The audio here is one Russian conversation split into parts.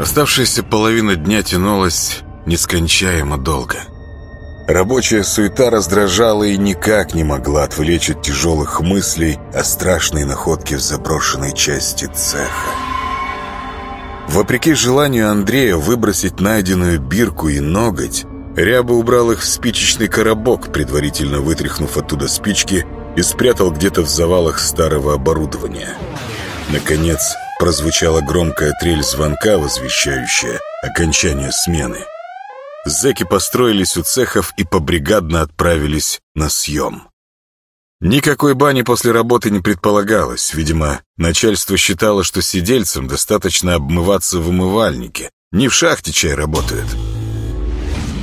Оставшаяся половина дня тянулась нескончаемо долго. Рабочая суета раздражала и никак не могла отвлечь от тяжелых мыслей о страшной находке в заброшенной части цеха. Вопреки желанию Андрея выбросить найденную бирку и ноготь, Ряба убрал их в спичечный коробок, предварительно вытряхнув оттуда спички и спрятал где-то в завалах старого оборудования. Наконец, прозвучала громкая трель звонка, возвещающая окончание смены. Зэки построились у цехов и побригадно отправились на съем. Никакой бани после работы не предполагалось. Видимо, начальство считало, что сидельцам достаточно обмываться в умывальнике. Не в шахте чай работают.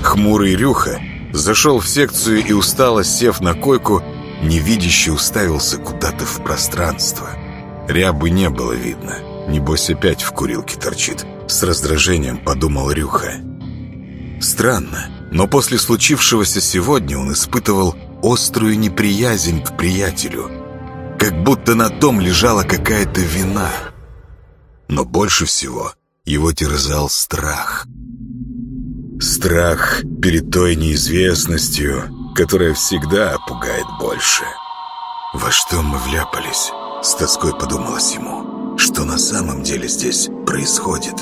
Хмурый Рюха зашел в секцию и устало, сев на койку, невидяще уставился куда-то в пространство. Рябы не было видно. Небось опять в курилке торчит. С раздражением подумал Рюха. Странно, но после случившегося сегодня он испытывал острую неприязнь к приятелю. Как будто на том лежала какая-то вина. Но больше всего его терзал страх. Страх перед той неизвестностью, которая всегда пугает больше. «Во что мы вляпались?» — с тоской подумалось ему. «Что на самом деле здесь происходит?»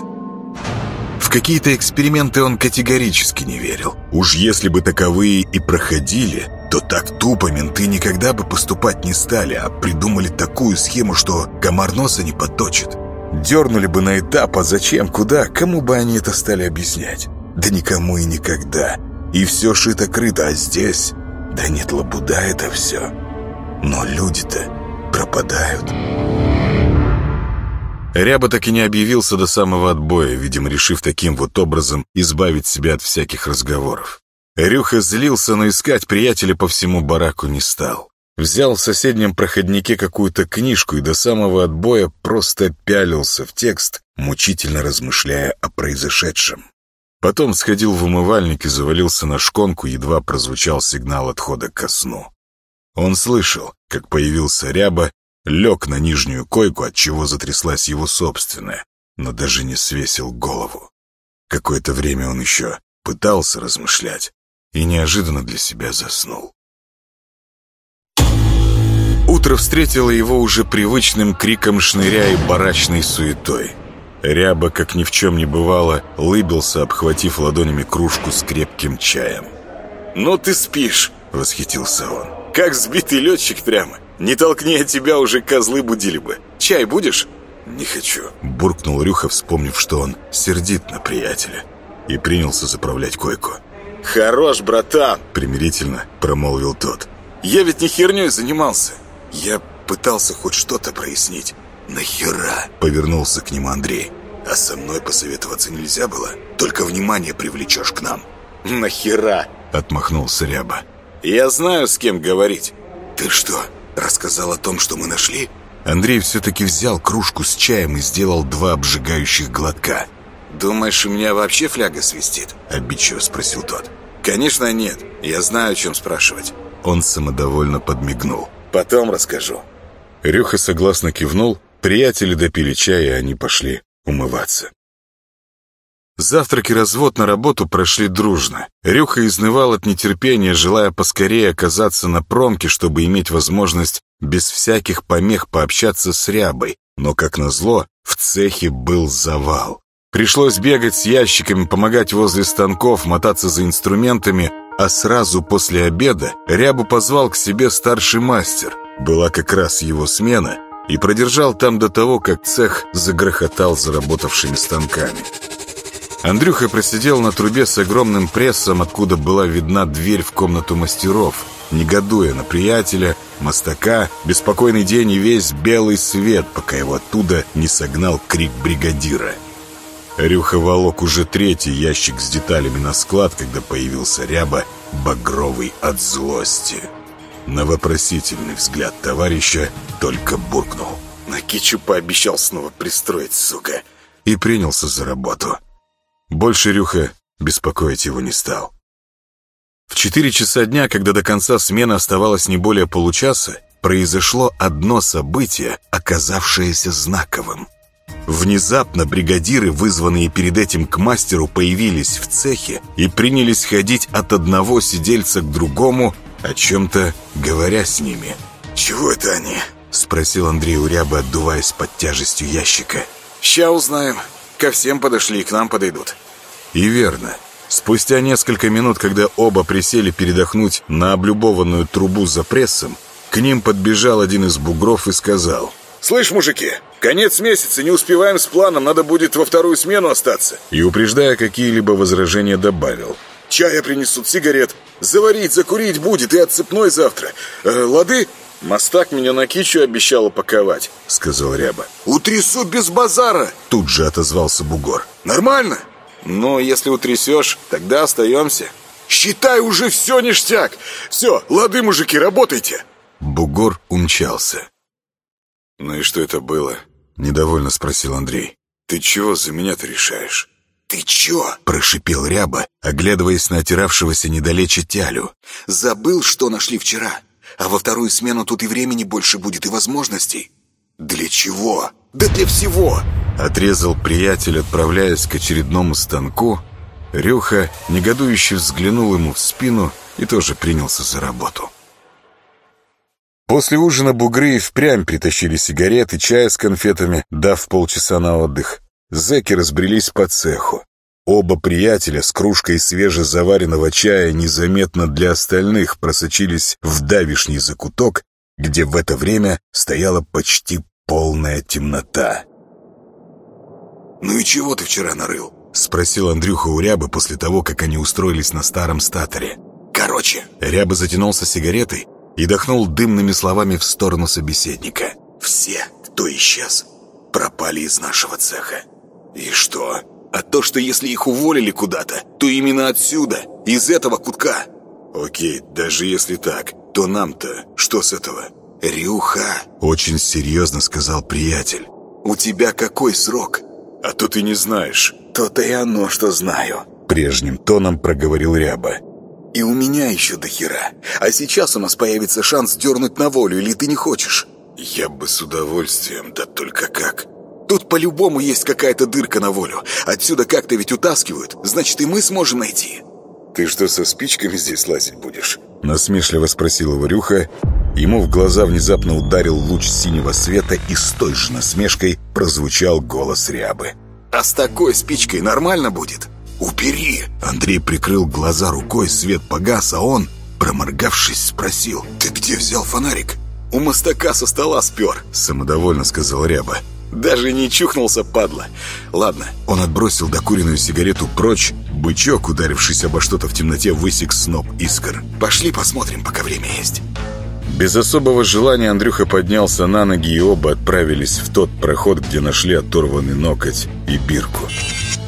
В какие-то эксперименты он категорически не верил. Уж если бы таковые и проходили, то так тупо менты никогда бы поступать не стали, а придумали такую схему, что комар носа не подточит. Дернули бы на этап, а зачем, куда, кому бы они это стали объяснять? Да никому и никогда. И все шито-крыто, а здесь... Да нет, лабуда это все. Но люди-то Ряба так и не объявился до самого отбоя, видимо, решив таким вот образом избавить себя от всяких разговоров. Рюха злился, но искать приятеля по всему бараку не стал. Взял в соседнем проходнике какую-то книжку и до самого отбоя просто пялился в текст, мучительно размышляя о произошедшем. Потом сходил в умывальник и завалился на шконку, едва прозвучал сигнал отхода ко сну. Он слышал, как появился ряба лег на нижнюю койку, от чего затряслась его собственная, но даже не свесил голову. Какое-то время он еще пытался размышлять и неожиданно для себя заснул. Утро встретило его уже привычным криком шныря и барачной суетой. Ряба, как ни в чем не бывало, лыбился, обхватив ладонями кружку с крепким чаем. «Ну ты спишь!» — восхитился он. «Как сбитый летчик прямо! Не толкни от тебя уже козлы будили бы. Чай будешь?» «Не хочу», — буркнул Рюха, вспомнив, что он сердит на приятеля. И принялся заправлять койку. «Хорош, братан!» — примирительно промолвил тот. «Я ведь не херней занимался. Я пытался хоть что-то прояснить». «Нахера?» — повернулся к нему Андрей. «А со мной посоветоваться нельзя было? Только внимание привлечешь к нам». «Нахера?» — отмахнулся Ряба. «Я знаю, с кем говорить». «Ты что, рассказал о том, что мы нашли?» Андрей все-таки взял кружку с чаем и сделал два обжигающих глотка. «Думаешь, у меня вообще фляга свистит?» – обидчиво спросил тот. «Конечно нет. Я знаю, о чем спрашивать». Он самодовольно подмигнул. «Потом расскажу». Рюха согласно кивнул. Приятели допили чая, и они пошли умываться. Завтрак и развод на работу прошли дружно. Рюха изнывал от нетерпения, желая поскорее оказаться на промке, чтобы иметь возможность без всяких помех пообщаться с Рябой. Но, как назло, в цехе был завал. Пришлось бегать с ящиками, помогать возле станков, мотаться за инструментами, а сразу после обеда Рябу позвал к себе старший мастер. Была как раз его смена, и продержал там до того, как цех загрохотал заработавшими станками. Андрюха просидел на трубе с огромным прессом, откуда была видна дверь в комнату мастеров, негодуя на приятеля, мостака, беспокойный день и весь белый свет, пока его оттуда не согнал крик бригадира. Рюха волок уже третий ящик с деталями на склад, когда появился ряба, багровый от злости. На вопросительный взгляд товарища только буркнул. На кичу пообещал снова пристроить, сука, и принялся за работу. Больше Рюха беспокоить его не стал. В четыре часа дня, когда до конца смены оставалось не более получаса, произошло одно событие, оказавшееся знаковым. Внезапно бригадиры, вызванные перед этим к мастеру, появились в цехе и принялись ходить от одного сидельца к другому, о чем-то говоря с ними. «Чего это они?» — спросил Андрей у Рябы, отдуваясь под тяжестью ящика. «Ща узнаем. Ко всем подошли и к нам подойдут». И верно. Спустя несколько минут, когда оба присели передохнуть на облюбованную трубу за прессом, к ним подбежал один из бугров и сказал... «Слышь, мужики, конец месяца, не успеваем с планом, надо будет во вторую смену остаться». И, упреждая какие-либо возражения, добавил. «Чая принесут, сигарет. Заварить, закурить будет и отцепной завтра. Э, лады?» «Мостак меня на кичу обещал упаковать», — сказал Ряба. «Утрясу без базара!» — тут же отозвался бугор. «Нормально?» «Ну, если утрясешь, тогда остаемся». «Считай, уже все ништяк! Все, лады, мужики, работайте!» Бугор умчался. «Ну и что это было?» — недовольно спросил Андрей. «Ты чего за меня-то решаешь?» «Ты чё?» — прошипел Ряба, оглядываясь на отиравшегося недалече тялю. «Забыл, что нашли вчера? А во вторую смену тут и времени больше будет, и возможностей». «Для чего?» «Да для всего!» — отрезал приятель, отправляясь к очередному станку. Рюха негодующе взглянул ему в спину и тоже принялся за работу. После ужина бугры и впрямь притащили сигареты, чая с конфетами, дав полчаса на отдых. Зэки разбрелись по цеху. Оба приятеля с кружкой свежезаваренного чая незаметно для остальных просочились в давишний закуток, где в это время стояла почти полная темнота. «Ну и чего ты вчера нарыл?» — спросил Андрюха у Рябы после того, как они устроились на старом статоре. «Короче...» Ряба затянулся сигаретой и дохнул дымными словами в сторону собеседника. «Все, кто исчез, пропали из нашего цеха. И что? А то, что если их уволили куда-то, то именно отсюда, из этого кутка». «Окей, даже если так, то нам-то что с этого?» «Рюха!» — очень серьезно сказал приятель. «У тебя какой срок?» «А то ты не знаешь». «То-то и оно, что знаю», — прежним тоном проговорил Ряба. И у меня еще до хера. А сейчас у нас появится шанс дернуть на волю, или ты не хочешь? Я бы с удовольствием, да только как? Тут по-любому есть какая-то дырка на волю. Отсюда как-то ведь утаскивают. Значит, и мы сможем найти. Ты что, со спичками здесь лазить будешь? Насмешливо спросил Варюха. Ему в глаза внезапно ударил луч синего света, и с той же насмешкой прозвучал голос Рябы. «А с такой спичкой нормально будет?» «Убери!» Андрей прикрыл глаза рукой, свет погас, а он, проморгавшись, спросил. «Ты где взял фонарик?» «У мостака со стола спер», — самодовольно сказал Ряба. «Даже не чухнулся, падла. Ладно». Он отбросил докуренную сигарету прочь. Бычок, ударившись обо что-то в темноте, высек сноп искр. «Пошли посмотрим, пока время есть». Без особого желания Андрюха поднялся на ноги, и оба отправились в тот проход, где нашли оторванный ноготь и бирку.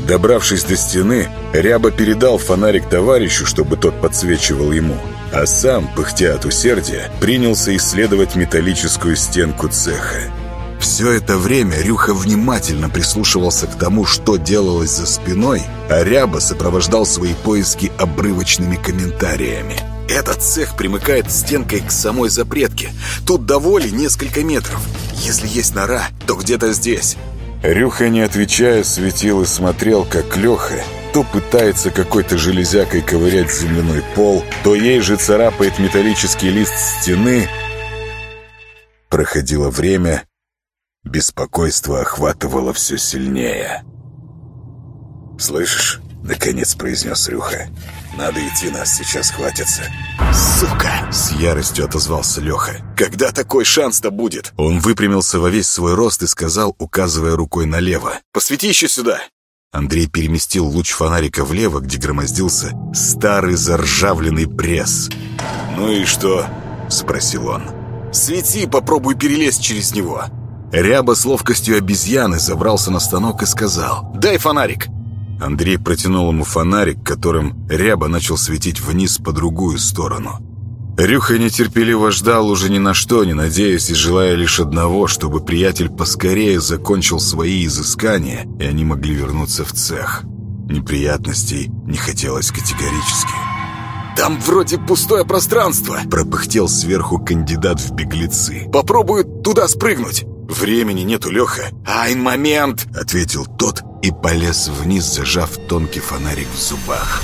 Добравшись до стены, Ряба передал фонарик товарищу, чтобы тот подсвечивал ему, а сам, пыхтя от усердия, принялся исследовать металлическую стенку цеха. Все это время Рюха внимательно прислушивался к тому, что делалось за спиной, а Ряба сопровождал свои поиски обрывочными комментариями. Этот цех примыкает стенкой к самой запретке. Тут до воли несколько метров. Если есть нора, то где-то здесь. Рюха, не отвечая, светил и смотрел, как Леха то пытается какой-то железякой ковырять земляной пол, то ей же царапает металлический лист стены. Проходило время, беспокойство охватывало все сильнее. «Слышишь?» — наконец произнес Рюха. «Надо идти, нас сейчас хватится». «Сука!» — с яростью отозвался Леха. «Когда такой шанс-то будет?» Он выпрямился во весь свой рост и сказал, указывая рукой налево. «Посвети еще сюда!» Андрей переместил луч фонарика влево, где громоздился старый заржавленный пресс. «Ну и что?» — спросил он. «Свети, попробуй перелезть через него». Ряба с ловкостью обезьяны забрался на станок и сказал «Дай фонарик». Андрей протянул ему фонарик, которым Ряба начал светить вниз по другую сторону. Рюха нетерпеливо ждал уже ни на что, не надеясь и желая лишь одного, чтобы приятель поскорее закончил свои изыскания, и они могли вернуться в цех. Неприятностей не хотелось категорически. «Там вроде пустое пространство!» Пропыхтел сверху кандидат в беглецы. «Попробую туда спрыгнуть!» «Времени нету, Леха!» «Айн, момент!» — ответил тот и полез вниз, зажав тонкий фонарик в зубах.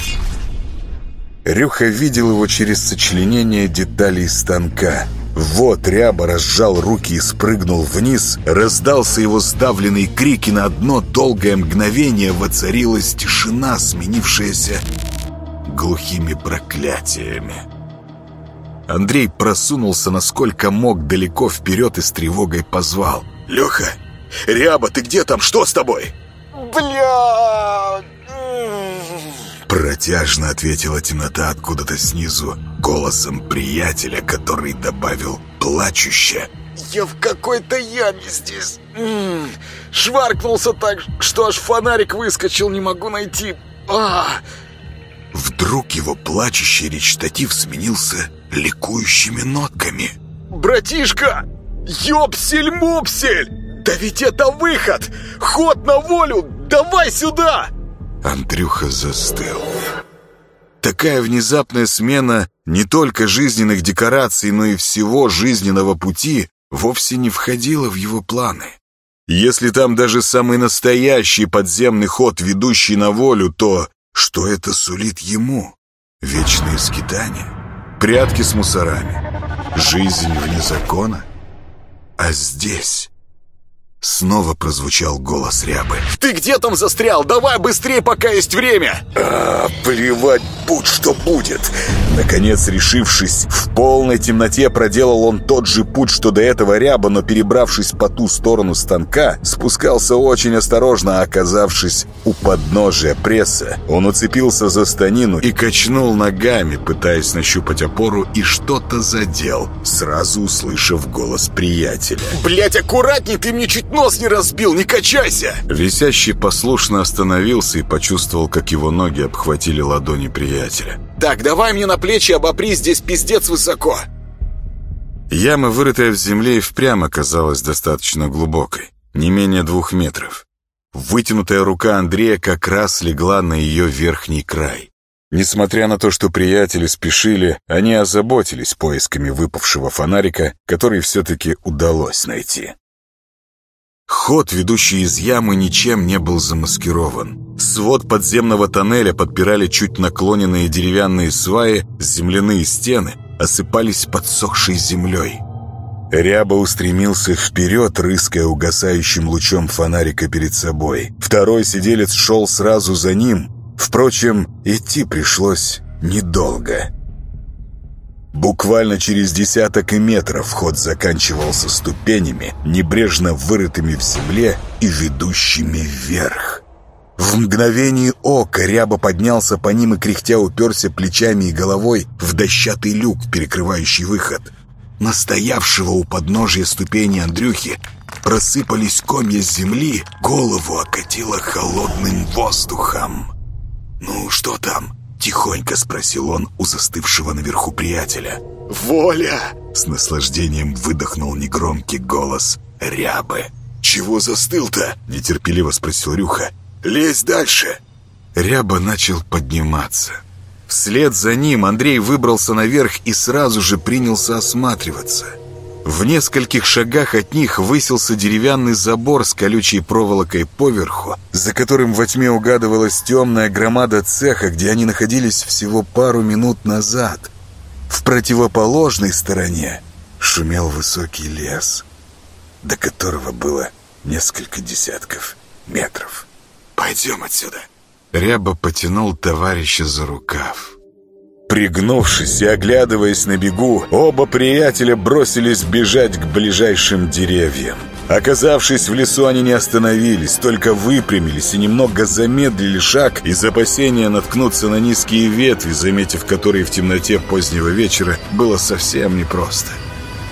Рюха видел его через сочленение деталей станка. Вот ряба разжал руки и спрыгнул вниз. Раздался его сдавленный крик, и на одно долгое мгновение воцарилась тишина, сменившаяся глухими проклятиями. Андрей просунулся насколько мог далеко вперед и с тревогой позвал. «Леха! Ряба, ты где там? Что с тобой?» «Бля!» Протяжно ответила темнота откуда-то снизу, голосом приятеля, который добавил плачуще. «Я в какой-то яме здесь. Шваркнулся так, что аж фонарик выскочил, не могу найти. А, Вдруг его плачущий речитатив сменился ликующими нотками. «Братишка! Ёпсель-мопсель! Да ведь это выход! Ход на волю! Давай сюда!» Андрюха застыл. Такая внезапная смена не только жизненных декораций, но и всего жизненного пути вовсе не входила в его планы. Если там даже самый настоящий подземный ход, ведущий на волю, то что это сулит ему? Вечные скитания? Прятки с мусорами? Жизнь вне закона? А здесь... Снова прозвучал голос Рябы. «Ты где там застрял? Давай быстрее, пока есть время!» «А, плевать, будь что будет!» Наконец, решившись, в полной темноте проделал он тот же путь, что до этого Ряба, но перебравшись по ту сторону станка, спускался очень осторожно, а оказавшись у подножия пресса, он уцепился за станину и качнул ногами, пытаясь нащупать опору, и что-то задел, сразу услышав голос приятеля. «Блядь, аккуратней, ты мне чуть нос не разбил, не качайся!» Висящий послушно остановился и почувствовал, как его ноги обхватили ладони приятеля. «Так, давай мне на плечи обопри, здесь пиздец высоко!» Яма, вырытая в земле, и впрямь оказалась достаточно глубокой, не менее двух метров. Вытянутая рука Андрея как раз легла на ее верхний край. Несмотря на то, что приятели спешили, они озаботились поисками выпавшего фонарика, который все-таки удалось найти. Ход, ведущий из ямы, ничем не был замаскирован. Свод подземного тоннеля подпирали чуть наклоненные деревянные сваи, земляные стены осыпались подсохшей землей. Ряба устремился вперед, рыская угасающим лучом фонарика перед собой. Второй сиделец шел сразу за ним. Впрочем, идти пришлось недолго. Буквально через десяток метров ход заканчивался ступенями, небрежно вырытыми в земле и ведущими вверх. В мгновение ока Ряба поднялся по ним и кряхтя уперся плечами и головой в дощатый люк, перекрывающий выход. Настоявшего у подножия ступени Андрюхи просыпались комья земли, голову окатило холодным воздухом. «Ну, что там?» Тихонько спросил он у застывшего наверху приятеля. «Воля!» С наслаждением выдохнул негромкий голос Рябы. «Чего застыл-то?» Нетерпеливо спросил Рюха. «Лезь дальше!» Ряба начал подниматься. Вслед за ним Андрей выбрался наверх и сразу же принялся осматриваться. В нескольких шагах от них высился деревянный забор с колючей проволокой поверху, за которым во тьме угадывалась темная громада цеха, где они находились всего пару минут назад. В противоположной стороне шумел высокий лес, до которого было несколько десятков метров. «Пойдем отсюда!» Ряба потянул товарища за рукав. Пригнувшись и оглядываясь на бегу, оба приятеля бросились бежать к ближайшим деревьям. Оказавшись в лесу, они не остановились, только выпрямились и немного замедлили шаг из опасения наткнуться на низкие ветви, заметив которые в темноте позднего вечера было совсем непросто.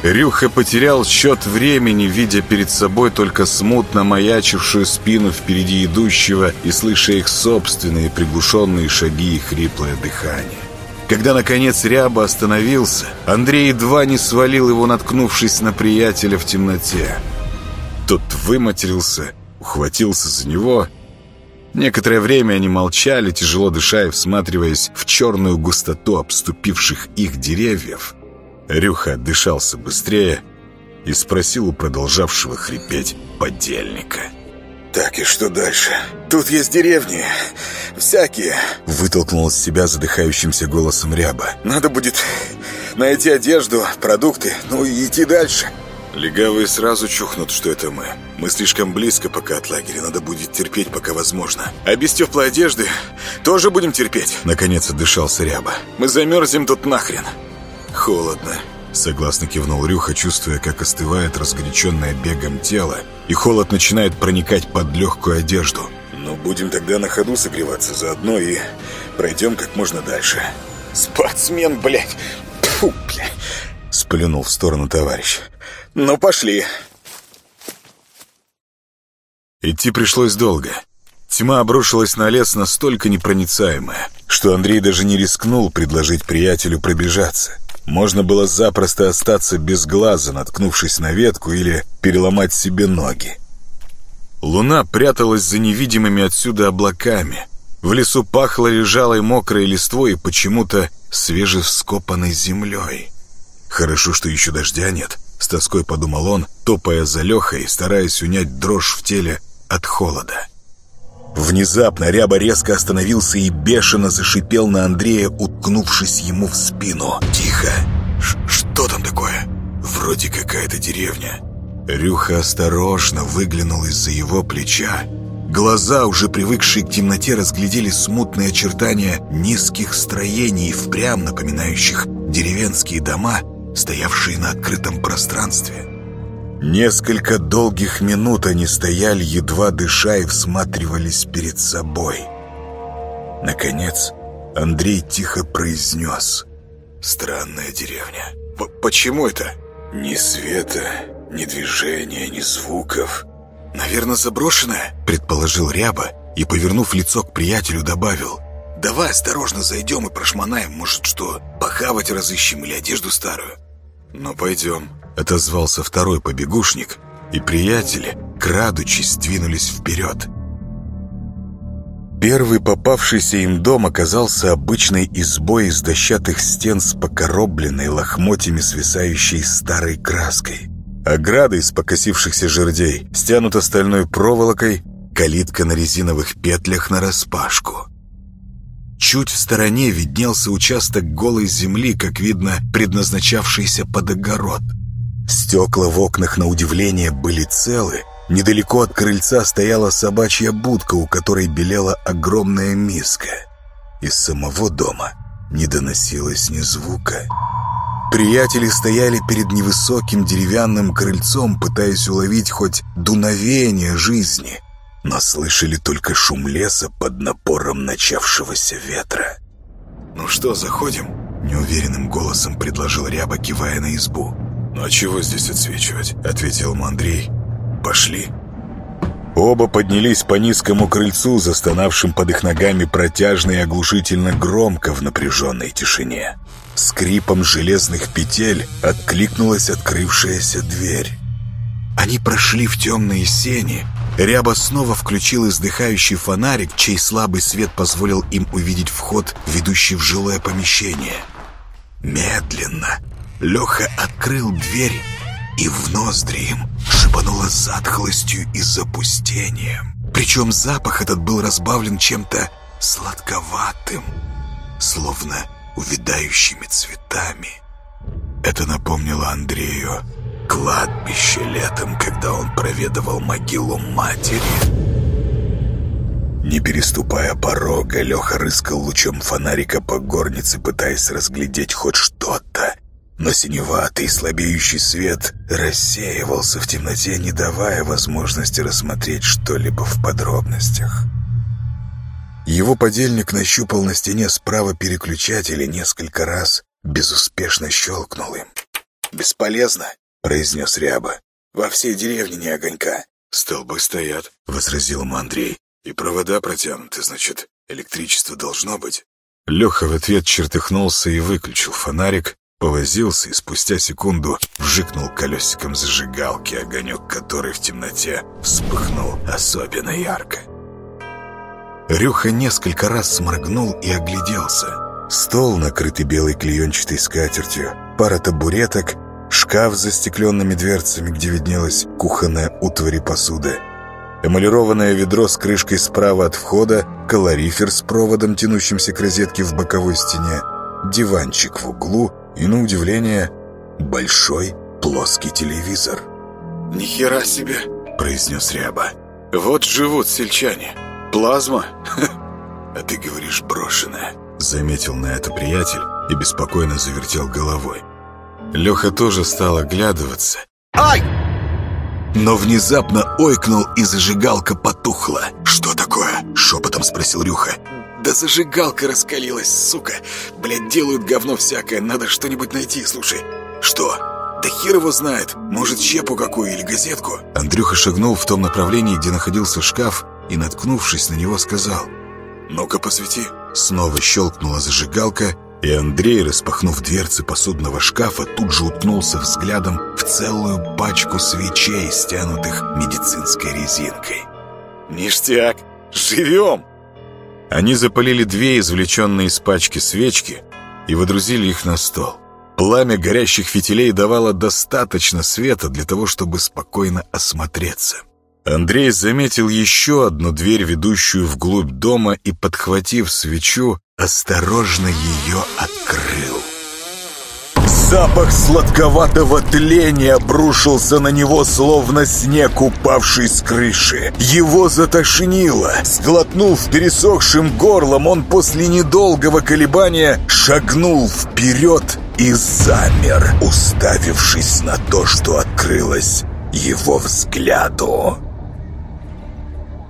Рюха потерял счет времени, видя перед собой только смутно маячившую спину впереди идущего и слыша их собственные приглушенные шаги и хриплое дыхание. Когда, наконец, Ряба остановился, Андрей едва не свалил его, наткнувшись на приятеля в темноте. Тот выматерился, ухватился за него. Некоторое время они молчали, тяжело дыша и всматриваясь в черную густоту обступивших их деревьев. Рюха дышался быстрее, и спросил у продолжавшего хрипеть подельника. «Так, и что дальше? Тут есть деревни. Всякие!» Вытолкнул из себя задыхающимся голосом Ряба. «Надо будет найти одежду, продукты, ну и идти дальше». Легавые сразу чухнут, что это мы. Мы слишком близко пока от лагеря, надо будет терпеть, пока возможно. А без теплой одежды тоже будем терпеть. Наконец отдышался Ряба. Мы замерзнем тут нахрен. Холодно. Согласно кивнул Рюха, чувствуя, как остывает разгоряченное бегом тело, и холод начинает проникать под легкую одежду. Ну, будем тогда на ходу согреваться заодно и пройдем как можно дальше. Спортсмен, блядь! Фу, блядь! Сплюнул в сторону товарищ. Ну, пошли. Идти пришлось долго. Тьма обрушилась на лес настолько непроницаемая, что Андрей даже не рискнул предложить приятелю пробежаться. Можно было запросто остаться без глаза, наткнувшись на ветку или переломать себе ноги. Луна пряталась за невидимыми отсюда облаками. В лесу пахло лежалой мокрой листвой и почему-то свежевскопанной землей. Хорошо, что еще дождя нет, с тоской подумал он, топая за Лехой, стараясь унять дрожь в теле от холода. Внезапно Ряба резко остановился и бешено зашипел на Андрея, уткнувшись ему в спину. «Тихо! Ш что там такое? Вроде какая-то деревня». Рюха осторожно выглянул из-за его плеча. Глаза, уже привыкшие к темноте, разглядели смутные очертания низких строений, впрямь напоминающих деревенские дома, стоявшие на открытом пространстве. Несколько долгих минут они стояли, едва дыша, и всматривались перед собой. Наконец, Андрей тихо произнес «Странная деревня». П «Почему это?» «Ни света, ни движения, ни звуков». «Наверное, заброшенная», — предположил Ряба и, повернув лицо к приятелю, добавил «Давай осторожно зайдем и прошмонаем, может, что, похавать разыщем или одежду старую». «Ну, пойдем», — отозвался второй побегушник, и приятели, крадучись, двинулись вперед. Первый попавшийся им дом оказался обычной избой из дощатых стен с покоробленной лохмотьями свисающей старой краской. Ограда из покосившихся жердей стянута стальной проволокой, калитка на резиновых петлях нараспашку. Чуть в стороне виднелся участок голой земли, как видно, предназначавшийся под огород — Стекла в окнах, на удивление, были целы. Недалеко от крыльца стояла собачья будка, у которой белела огромная миска. Из самого дома не доносилось ни звука. Приятели стояли перед невысоким деревянным крыльцом, пытаясь уловить хоть дуновение жизни, но слышали только шум леса под напором начавшегося ветра. «Ну что, заходим?» — неуверенным голосом предложил Ряба, кивая на избу. «Ну а чего здесь отсвечивать?» — ответил ему Андрей. «Пошли». Оба поднялись по низкому крыльцу, застонавшим под их ногами протяжно и оглушительно громко в напряженной тишине. Скрипом железных петель откликнулась открывшаяся дверь. Они прошли в темные сени. Ряба снова включил издыхающий фонарик, чей слабый свет позволил им увидеть вход, ведущий в жилое помещение. Медленно, Леха открыл дверь, и в ноздри им шибануло затхлостью и запустением. Причем запах этот был разбавлен чем-то сладковатым, словно увядающими цветами. Это напомнило Андрею кладбище летом, когда он проведывал могилу матери. Не переступая порога, Леха рыскал лучом фонарика по горнице, пытаясь разглядеть хоть что-то но синеватый слабеющий свет рассеивался в темноте, не давая возможности рассмотреть что-либо в подробностях. Его подельник нащупал на стене справа переключатель и несколько раз безуспешно щелкнул им. «Бесполезно», — произнес Ряба. «Во всей деревне не огонька». «Столбы стоят», — возразил ему Андрей. «И провода протянуты, значит, электричество должно быть». Леха в ответ чертыхнулся и выключил фонарик, Повозился и спустя секунду вжикнул колесиком зажигалки, огонек которой в темноте вспыхнул особенно ярко. Рюха несколько раз сморгнул и огляделся. Стол, накрытый белой клеенчатой скатертью, пара табуреток, шкаф с застекленными дверцами, где виднелась кухонная утварь и посуда, эмалированное ведро с крышкой справа от входа, калорифер с проводом, тянущимся к розетке в боковой стене, диванчик в углу и, на удивление, большой плоский телевизор. «Ни хера себе!» — произнес Ряба. «Вот живут сельчане. Плазма?» «А ты говоришь брошенная», — заметил на это приятель и беспокойно завертел головой. Леха тоже стал оглядываться. «Ай!» Но внезапно ойкнул, и зажигалка потухла. «Что такое?» — шепотом спросил Рюха. «Да зажигалка раскалилась, сука! Блядь, делают говно всякое, надо что-нибудь найти, слушай!» «Что?» «Да хер его знает! Может, щепу какую или газетку?» Андрюха шагнул в том направлении, где находился шкаф, и, наткнувшись на него, сказал «Ну-ка, посвети!» Снова щелкнула зажигалка, и Андрей, распахнув дверцы посудного шкафа, тут же уткнулся взглядом в целую пачку свечей, стянутых медицинской резинкой. «Ништяк! Живем!» Они запалили две извлеченные из пачки свечки и водрузили их на стол. Пламя горящих фитилей давало достаточно света для того, чтобы спокойно осмотреться. Андрей заметил еще одну дверь, ведущую вглубь дома, и, подхватив свечу, осторожно ее открыл. Запах сладковатого тления обрушился на него, словно снег, упавший с крыши. Его затошнило. Сглотнув пересохшим горлом, он после недолгого колебания шагнул вперед и замер, уставившись на то, что открылось его взгляду.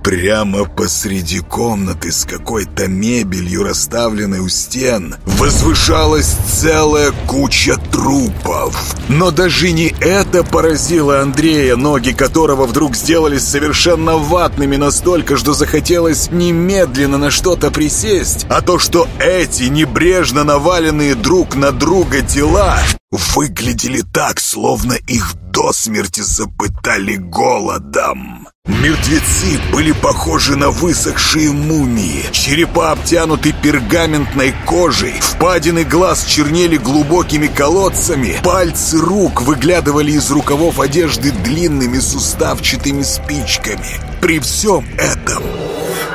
Прямо посреди комнаты с какой-то мебелью, расставленной у стен, возвышалась целая куча трупов. Но даже не это поразило Андрея, ноги которого вдруг сделались совершенно ватными настолько, что захотелось немедленно на что-то присесть, а то, что эти небрежно наваленные друг на друга тела выглядели так, словно их до смерти запытали голодом. Мертвецы были похожи на высохшие мумии. Черепа обтянуты пергаментной кожей, впадины глаз чернели глубокими колодцами, пальцы рук выглядывали из рукавов одежды длинными суставчатыми спичками. При всем этом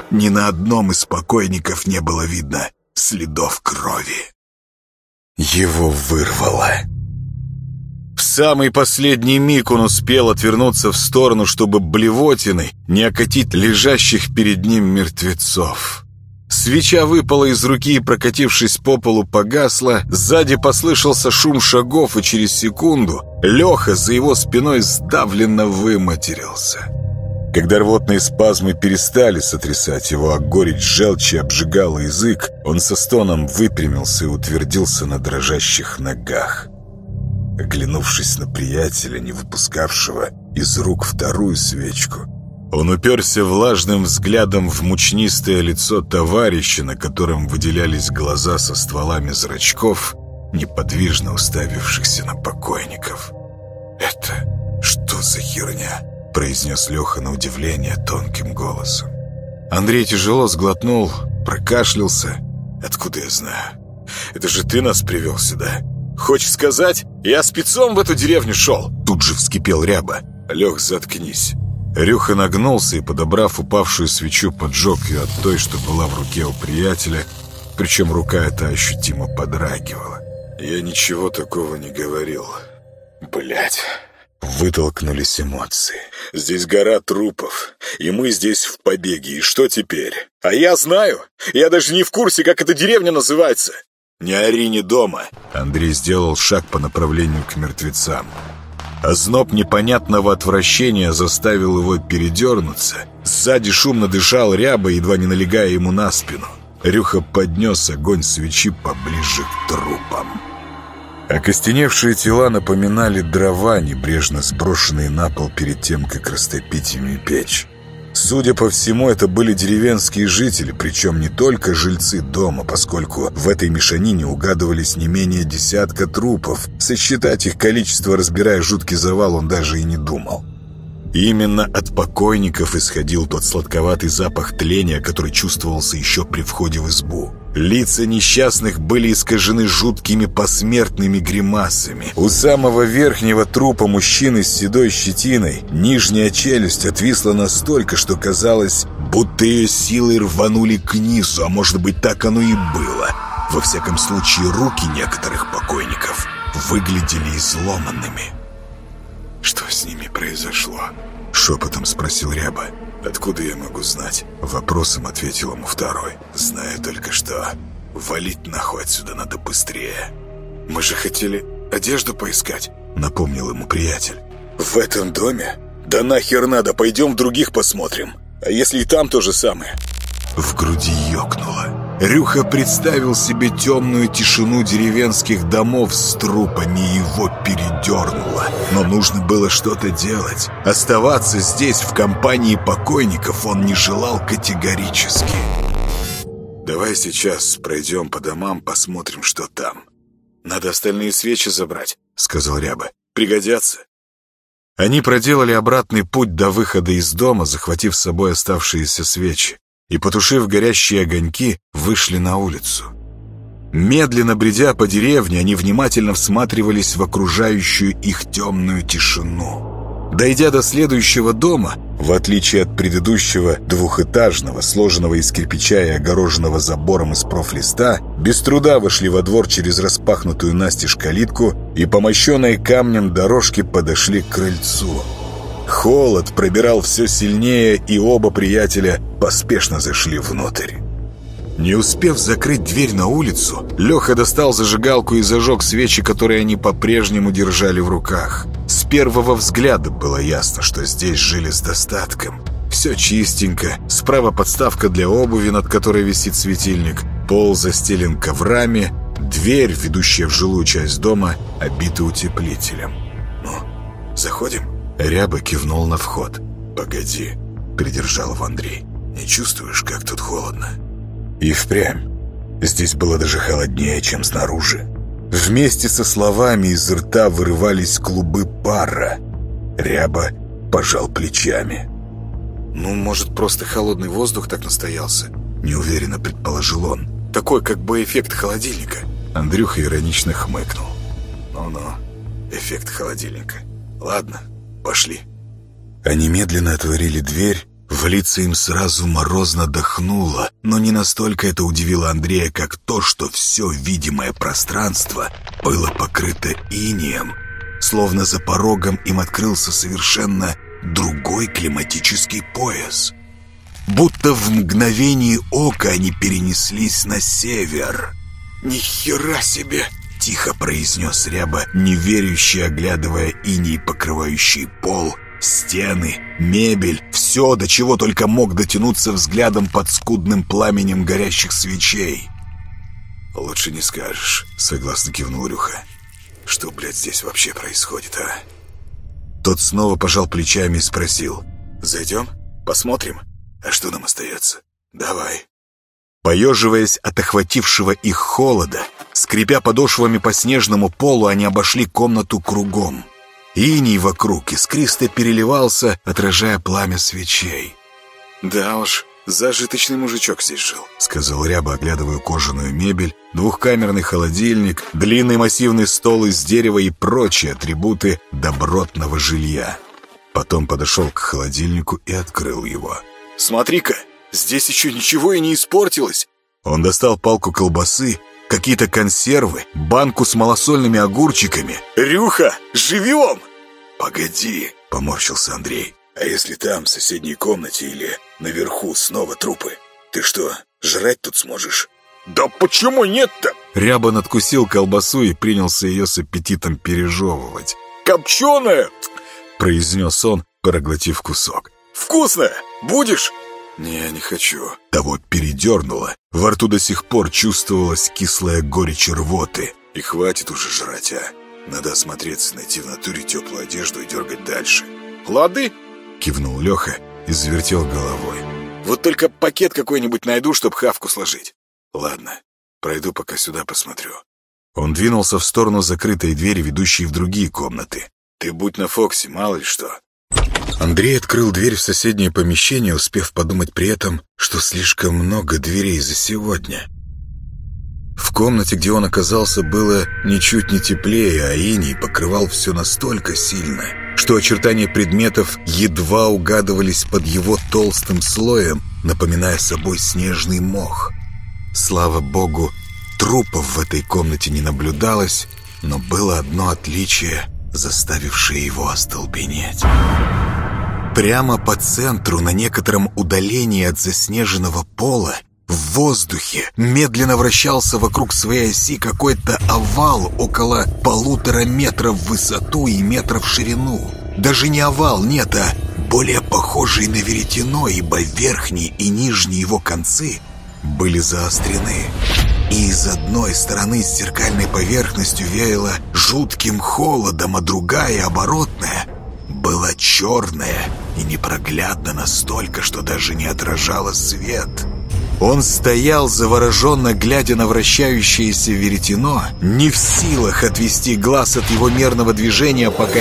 ни на одном из покойников не было видно следов крови. Его вырвало. В самый последний миг он успел отвернуться в сторону, чтобы блевотиной не окатить лежащих перед ним мертвецов. Свеча выпала из руки и, прокатившись по полу, погасла. Сзади послышался шум шагов, и через секунду Леха за его спиной сдавленно выматерился. Когда рвотные спазмы перестали сотрясать его, а горечь желчи обжигала язык, он со стоном выпрямился и утвердился на дрожащих ногах. Оглянувшись на приятеля, не выпускавшего из рук вторую свечку, он уперся влажным взглядом в мучнистое лицо товарища, на котором выделялись глаза со стволами зрачков, неподвижно уставившихся на покойников. «Это что за херня?» — произнес Леха на удивление тонким голосом. Андрей тяжело сглотнул, прокашлялся. «Откуда я знаю? Это же ты нас привел сюда!» Хочешь сказать, я спецом в эту деревню шел?» Тут же вскипел Ряба. «Лех, заткнись». Рюха нагнулся и, подобрав упавшую свечу, поджег ее от той, что была в руке у приятеля, причем рука эта ощутимо подрагивала. «Я ничего такого не говорил». Блять. Вытолкнулись эмоции. «Здесь гора трупов, и мы здесь в побеге, и что теперь?» «А я знаю! Я даже не в курсе, как эта деревня называется!» «Не ори не дома!» Андрей сделал шаг по направлению к мертвецам. Озноб непонятного отвращения заставил его передернуться. Сзади шумно дышал ряба, едва не налегая ему на спину. Рюха поднес огонь свечи поближе к трупам. Окостеневшие тела напоминали дрова, небрежно сброшенные на пол перед тем, как растопить ими печь. Судя по всему, это были деревенские жители, причем не только жильцы дома, поскольку в этой мешанине угадывались не менее десятка трупов. Сосчитать их количество, разбирая жуткий завал, он даже и не думал. Именно от покойников исходил тот сладковатый запах тления, который чувствовался еще при входе в избу. Лица несчастных были искажены жуткими посмертными гримасами. У самого верхнего трупа мужчины с седой щетиной нижняя челюсть отвисла настолько, что казалось, будто ее силой рванули к низу, а может быть так оно и было. Во всяком случае, руки некоторых покойников выглядели изломанными. «Что с ними произошло?» — шепотом спросил Ряба. «Откуда я могу знать?» Вопросом ответил ему второй. «Знаю только что. Валить нахуй отсюда надо быстрее». «Мы же хотели одежду поискать», — напомнил ему приятель. «В этом доме? Да нахер надо, пойдем в других посмотрим. А если и там то же самое?» В груди ёкнуло. Рюха представил себе темную тишину деревенских домов с трупами, и его передернуло. Но нужно было что-то делать. Оставаться здесь, в компании покойников, он не желал категорически. «Давай сейчас пройдем по домам, посмотрим, что там. Надо остальные свечи забрать», — сказал Ряба. «Пригодятся». Они проделали обратный путь до выхода из дома, захватив с собой оставшиеся свечи и, потушив горящие огоньки, вышли на улицу. Медленно бредя по деревне, они внимательно всматривались в окружающую их темную тишину. Дойдя до следующего дома, в отличие от предыдущего двухэтажного, сложенного из кирпича и огороженного забором из профлиста, без труда вошли во двор через распахнутую настежь калитку и по мощенной камнем дорожке подошли к крыльцу. Холод пробирал все сильнее, и оба приятеля поспешно зашли внутрь. Не успев закрыть дверь на улицу, Леха достал зажигалку и зажег свечи, которые они по-прежнему держали в руках. С первого взгляда было ясно, что здесь жили с достатком. Все чистенько, справа подставка для обуви, над которой висит светильник, пол застелен коврами, дверь, ведущая в жилую часть дома, обита утеплителем. «Ну, заходим?» Ряба кивнул на вход. «Погоди», — придержал его Андрей. «Не чувствуешь, как тут холодно?» И впрямь. Здесь было даже холоднее, чем снаружи. Вместе со словами из рта вырывались клубы пара. Ряба пожал плечами. «Ну, может, просто холодный воздух так настоялся?» Неуверенно предположил он. «Такой, как бы эффект холодильника». Андрюха иронично хмыкнул. «Ну-ну, эффект холодильника. Ладно, Пошли». Они медленно отворили дверь. В лице им сразу морозно дохнуло, но не настолько это удивило Андрея, как то, что все видимое пространство было покрыто инием, словно за порогом им открылся совершенно другой климатический пояс. Будто в мгновение ока они перенеслись на север. «Ни хера себе!» Тихо произнес Ряба, неверящий, оглядывая иней, покрывающий пол, стены, мебель, все, до чего только мог дотянуться взглядом под скудным пламенем горящих свечей. «Лучше не скажешь», — согласно кивнул Рюха. «Что, блядь, здесь вообще происходит, а?» Тот снова пожал плечами и спросил. «Зайдем? Посмотрим? А что нам остается? Давай». Поеживаясь от охватившего их холода, скрипя подошвами по снежному полу, они обошли комнату кругом. Иней вокруг искристо переливался, отражая пламя свечей. «Да уж, зажиточный мужичок здесь жил», — сказал Ряба, оглядывая кожаную мебель, двухкамерный холодильник, длинный массивный стол из дерева и прочие атрибуты добротного жилья. Потом подошел к холодильнику и открыл его. «Смотри-ка!» Здесь еще ничего и не испортилось. Он достал палку колбасы, какие-то консервы, банку с малосольными огурчиками. «Рюха, живем!» «Погоди», — поморщился Андрей. «А если там, в соседней комнате или наверху снова трупы? Ты что, жрать тут сможешь?» «Да почему нет-то?» Ряба надкусил колбасу и принялся ее с аппетитом пережевывать. «Копченая!» — произнес он, проглотив кусок. «Вкусно! Будешь?» «Не, не хочу». Того передернуло. Во рту до сих пор чувствовалась кислая горечь рвоты. И хватит уже жрать, а. Надо осмотреться, найти в натуре теплую одежду и дергать дальше. «Лады?» — кивнул Леха и завертел головой. «Вот только пакет какой-нибудь найду, чтоб хавку сложить». «Ладно, пройду пока сюда посмотрю». Он двинулся в сторону закрытой двери, ведущей в другие комнаты. «Ты будь на Фоксе, мало ли что». Андрей открыл дверь в соседнее помещение, успев подумать при этом, что слишком много дверей за сегодня. В комнате, где он оказался, было ничуть не теплее, а иней покрывал все настолько сильно, что очертания предметов едва угадывались под его толстым слоем, напоминая собой снежный мох. Слава богу, трупов в этой комнате не наблюдалось, но было одно отличие, заставившее его остолбенеть. Прямо по центру, на некотором удалении от заснеженного пола, в воздухе медленно вращался вокруг своей оси какой-то овал около полутора метров в высоту и метров в ширину. Даже не овал, нет, а более похожий на веретено, ибо верхние и нижние его концы были заострены. И из одной стороны с зеркальной поверхностью веяло жутким холодом, а другая, оборотная, была черная и непроглядна настолько, что даже не отражала свет. Он стоял, завороженно глядя на вращающееся веретено, не в силах отвести глаз от его мерного движения, пока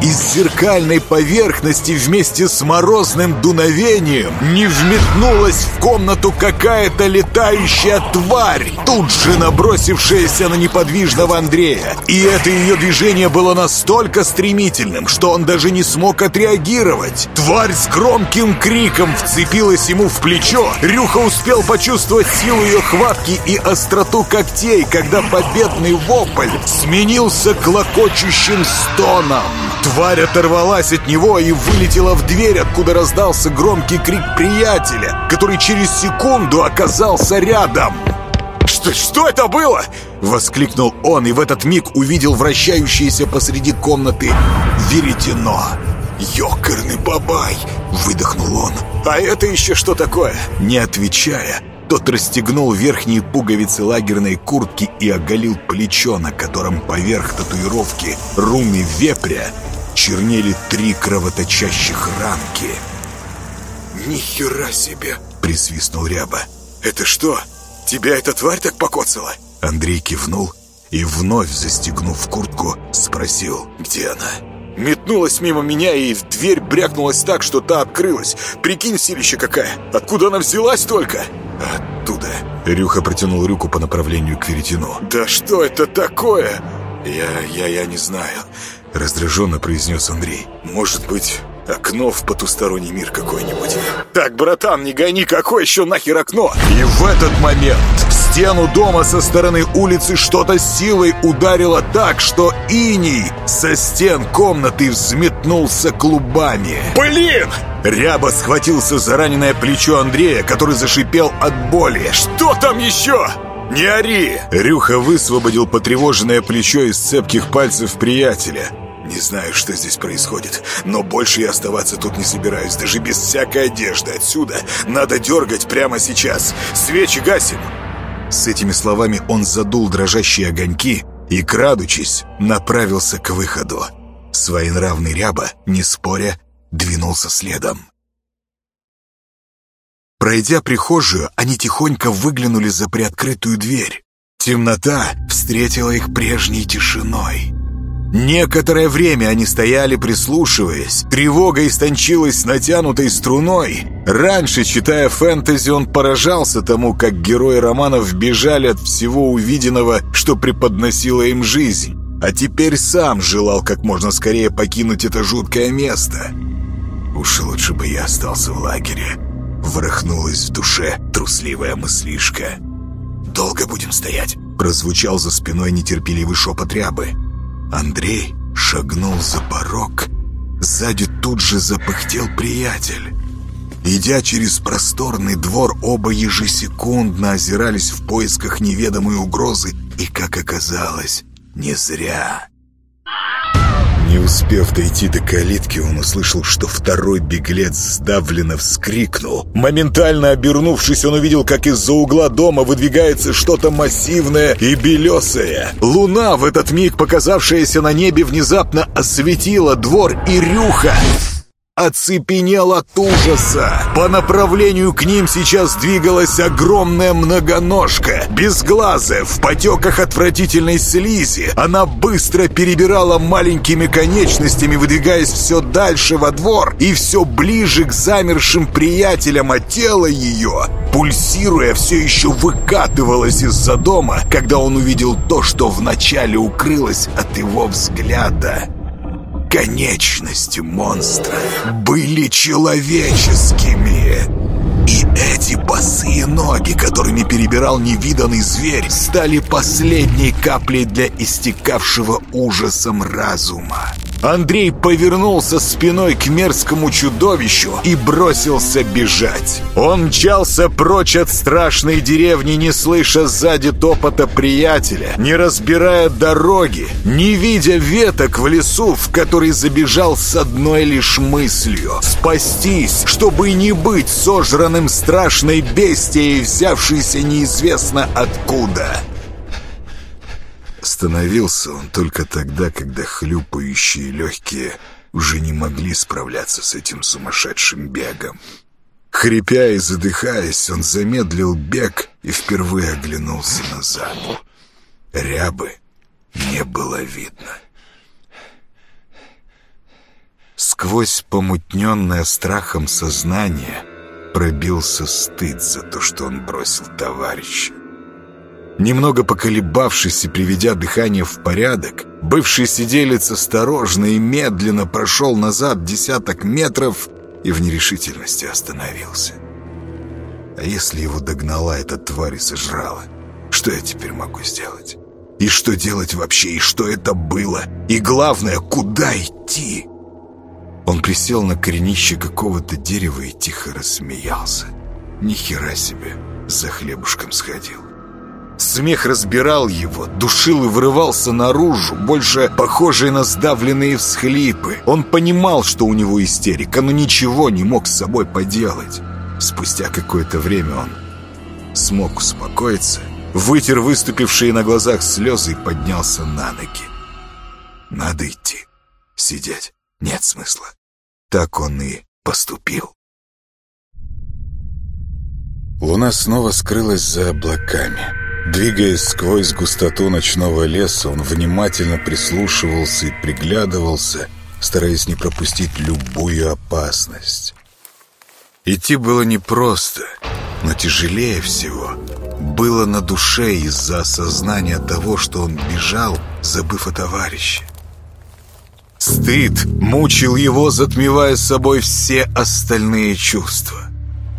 из зеркальной поверхности вместе с морозным дуновением не вметнулась в комнату какая-то летающая тварь, тут же набросившаяся на неподвижного Андрея. И это ее движение было настолько стремительным, что он даже не смог отреагировать. Тварь с громким криком вцепилась ему в плечо. Рюха успел почувствовать силу ее хватки и остроту когтей, когда победный вопль сменился клокочущим стоном. Тварь оторвалась от него и вылетела в дверь, откуда раздался громкий крик приятеля, который через секунду оказался рядом. «Что, что это было?» — воскликнул он и в этот миг увидел вращающееся посреди комнаты веретено. «Ёкарный бабай!» — выдохнул он. «А это еще что такое?» Не отвечая, тот расстегнул верхние пуговицы лагерной куртки и оголил плечо, на котором поверх татуировки руны вепря чернели три кровоточащих ранки. «Ни хера себе!» — присвистнул Ряба. «Это что, тебя эта тварь так покоцала?» Андрей кивнул и, вновь застегнув куртку, спросил, где она. Метнулась мимо меня и в дверь брякнулась так, что та открылась. Прикинь, силища какая! Откуда она взялась только? Оттуда. Рюха протянул руку по направлению к веретену. Да что это такое? Я, я, я не знаю. Раздраженно произнес Андрей. Может быть, окно в потусторонний мир какой-нибудь. Так, братан, не гони, какое еще нахер окно? И в этот момент в стену дома со стороны улицы что-то силой ударило так, что иней со стен комнаты взметнулся клубами. Блин! Ряба схватился за раненое плечо Андрея, который зашипел от боли. «Что там еще?» «Не ори!» Рюха высвободил потревоженное плечо из цепких пальцев приятеля. Не знаю, что здесь происходит, но больше я оставаться тут не собираюсь, даже без всякой одежды. Отсюда надо дергать прямо сейчас. Свечи гасим!» С этими словами он задул дрожащие огоньки и, крадучись, направился к выходу. Своенравный ряба, не споря, двинулся следом. Пройдя прихожую, они тихонько выглянули за приоткрытую дверь. Темнота встретила их прежней тишиной. Некоторое время они стояли, прислушиваясь. Тревога истончилась натянутой струной. Раньше, читая фэнтези, он поражался тому, как герои романов бежали от всего увиденного, что преподносила им жизнь. А теперь сам желал как можно скорее покинуть это жуткое место. Уж лучше бы я остался в лагере. Ворохнулась в душе трусливая мыслишка. «Долго будем стоять?» Прозвучал за спиной нетерпеливый шепот рябы. Андрей шагнул за порог. Сзади тут же запыхтел приятель. Идя через просторный двор, оба ежесекундно озирались в поисках неведомой угрозы, и, как оказалось, не зря. Не успев дойти до калитки, он услышал, что второй беглец сдавленно вскрикнул. Моментально обернувшись, он увидел, как из-за угла дома выдвигается что-то массивное и белесое. Луна, в этот миг показавшаяся на небе, внезапно осветила двор и рюха. Оцепенел от ужаса. По направлению к ним сейчас двигалась огромная многоножка. Безглазая, в потеках отвратительной слизи. Она быстро перебирала маленькими конечностями, выдвигаясь все дальше во двор и все ближе к замершим приятелям, а тело ее, пульсируя, все еще выкатывалось из-за дома, когда он увидел то, что вначале укрылось от его взгляда. Конечности монстра были человеческими. И эти босые ноги, которыми перебирал невиданный зверь, стали последней каплей для истекавшего ужасом разума. Андрей повернулся спиной к мерзкому чудовищу и бросился бежать. Он мчался прочь от страшной деревни, не слыша сзади топота приятеля, не разбирая дороги, не видя веток в лесу, в который забежал с одной лишь мыслью — спастись, чтобы не быть сожранным страшной бестией, взявшейся неизвестно откуда. Остановился он только тогда, когда хлюпающие легкие уже не могли справляться с этим сумасшедшим бегом. Хрипя и задыхаясь, он замедлил бег и впервые оглянулся назад. Рябы не было видно. Сквозь помутненное страхом сознание пробился стыд за то, что он бросил товарища. Немного поколебавшись и приведя дыхание в порядок, бывший сиделец осторожно и медленно прошел назад десяток метров и в нерешительности остановился. А если его догнала эта тварь и сожрала? Что я теперь могу сделать? И что делать вообще? И что это было? И главное, куда идти? Он присел на коренище какого-то дерева и тихо рассмеялся. Ни хера себе, за хлебушком сходил. Смех разбирал его, душил и вырывался наружу, больше похожий на сдавленные всхлипы. Он понимал, что у него истерика, но ничего не мог с собой поделать. Спустя какое-то время он смог успокоиться, вытер выступившие на глазах слезы и поднялся на ноги. Надо идти. Сидеть нет смысла. Так он и поступил. Луна снова скрылась за облаками. Двигаясь сквозь густоту ночного леса, он внимательно прислушивался и приглядывался, стараясь не пропустить любую опасность. Идти было непросто, но тяжелее всего было на душе из-за осознания того, что он бежал, забыв о товарище. Стыд мучил его, затмевая собой все остальные чувства.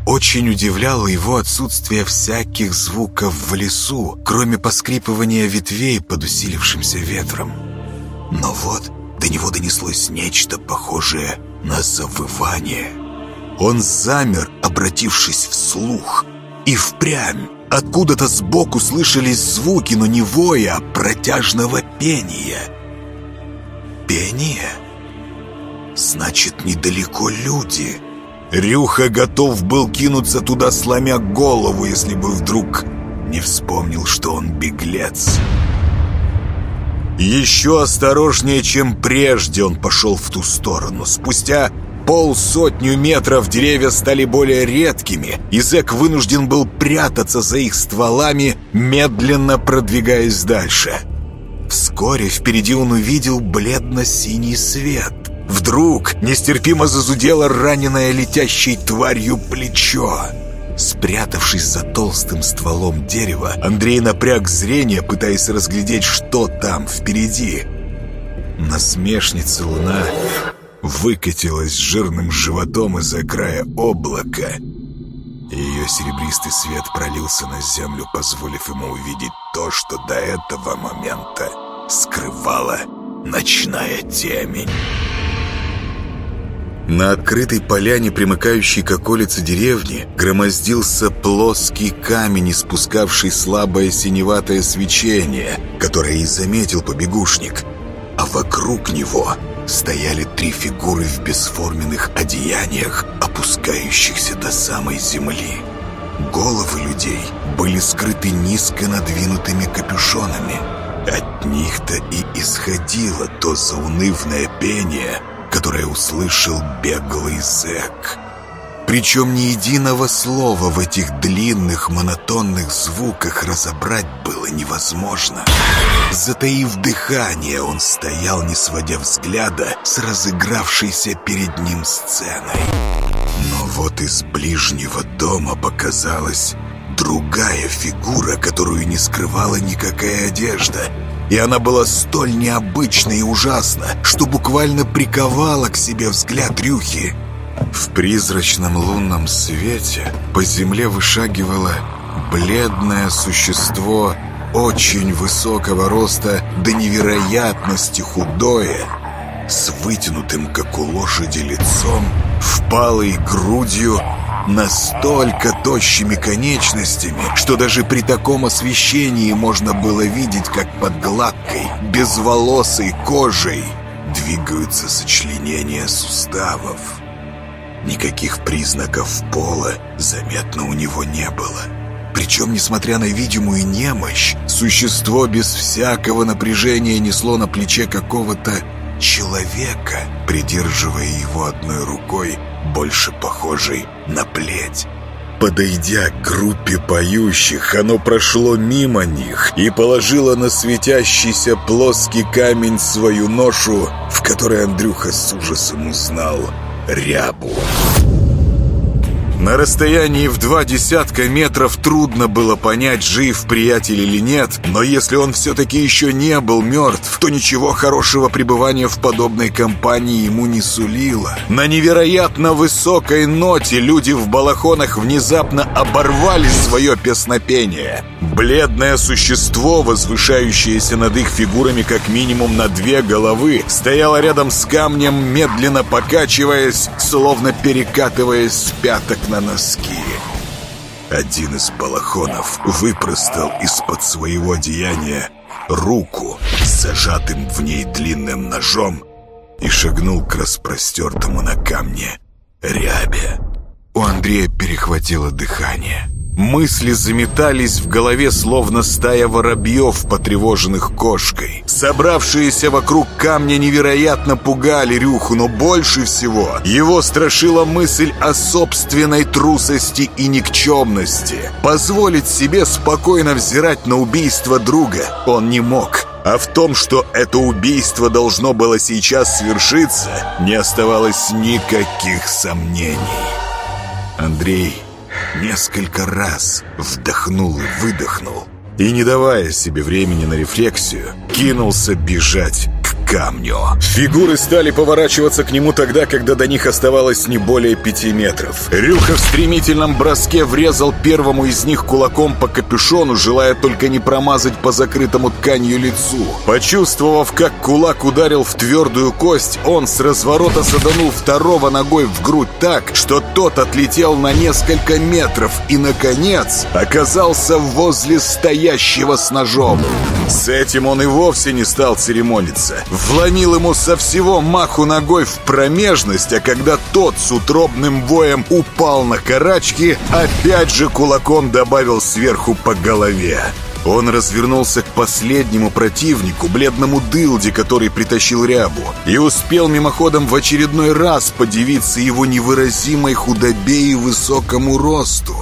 Очень удивляло его отсутствие всяких звуков в лесу, кроме поскрипывания ветвей под усилившимся ветром. Но вот до него донеслось нечто похожее на завывание. Он замер, обратившись вслух, и впрямь откуда-то сбоку слышались звуки, но не воя, а протяжного пения. Пение? Значит, недалеко люди — Рюха готов был кинуться туда, сломя голову, если бы вдруг не вспомнил, что он беглец. Еще осторожнее, чем прежде, он пошел в ту сторону. Спустя полсотню метров деревья стали более редкими, и зэк вынужден был прятаться за их стволами, медленно продвигаясь дальше. Вскоре впереди он увидел бледно-синий свет. Вдруг нестерпимо зазудело раненое летящей тварью плечо. Спрятавшись за толстым стволом дерева, Андрей напряг зрение, пытаясь разглядеть, что там впереди. Насмешница луна выкатилась жирным животом из-за края облака. Ее серебристый свет пролился на землю, позволив ему увидеть то, что до этого момента скрывала ночная темень. На открытой поляне, примыкающей к околице деревни, громоздился плоский камень, испускавший слабое синеватое свечение, которое и заметил побегушник. А вокруг него стояли три фигуры в бесформенных одеяниях, опускающихся до самой земли. Головы людей были скрыты низко надвинутыми капюшонами. От них-то и исходило то заунывное пение — которое услышал беглый зэк. Причем ни единого слова в этих длинных монотонных звуках разобрать было невозможно. Затаив дыхание, он стоял, не сводя взгляда с разыгравшейся перед ним сценой. Но вот из ближнего дома показалась другая фигура, которую не скрывала никакая одежда. И она была столь необычна и ужасна, что буквально приковала к себе взгляд Рюхи. В призрачном лунном свете по земле вышагивало бледное существо очень высокого роста до невероятности худое, с вытянутым, как у лошади, лицом, впалой грудью, настолько тощими конечностями, что даже при таком освещении можно было видеть, как под гладкой, безволосой кожей двигаются сочленения суставов. Никаких признаков пола заметно у него не было. Причем, несмотря на видимую немощь, существо без всякого напряжения несло на плече какого-то человека, придерживая его одной рукой, больше похожей на плеть. Подойдя к группе поющих, оно прошло мимо них и положило на светящийся плоский камень свою ношу, в которой Андрюха с ужасом узнал рябу. На расстоянии в два десятка метров трудно было понять, жив приятель или нет, но если он все-таки еще не был мертв, то ничего хорошего пребывания в подобной компании ему не сулило. На невероятно высокой ноте люди в балахонах внезапно оборвали свое песнопение. Бледное существо, возвышающееся над их фигурами как минимум на две головы, стояло рядом с камнем, медленно покачиваясь, словно перекатываясь с пяток на носки. Один из балахонов выпростал из-под своего одеяния руку с зажатым в ней длинным ножом и шагнул к распростертому на камне рябе. У Андрея перехватило дыхание. Мысли заметались в голове, словно стая воробьев, потревоженных кошкой. Собравшиеся вокруг камня невероятно пугали Рюху, но больше всего его страшила мысль о собственной трусости и никчемности. Позволить себе спокойно взирать на убийство друга он не мог. А в том, что это убийство должно было сейчас свершиться, не оставалось никаких сомнений. Андрей несколько раз вдохнул и выдохнул. И, не давая себе времени на рефлексию, кинулся бежать камню. Фигуры стали поворачиваться к нему тогда, когда до них оставалось не более пяти метров. Рюха в стремительном броске врезал первому из них кулаком по капюшону, желая только не промазать по закрытому тканью лицу. Почувствовав, как кулак ударил в твердую кость, он с разворота саданул второго ногой в грудь так, что тот отлетел на несколько метров и, наконец, оказался возле стоящего с ножом. С этим он и вовсе не стал церемониться вломил ему со всего маху ногой в промежность, а когда тот с утробным воем упал на карачки, опять же кулаком добавил сверху по голове. Он развернулся к последнему противнику, бледному дылде, который притащил рябу, и успел мимоходом в очередной раз подивиться его невыразимой худобе и высокому росту.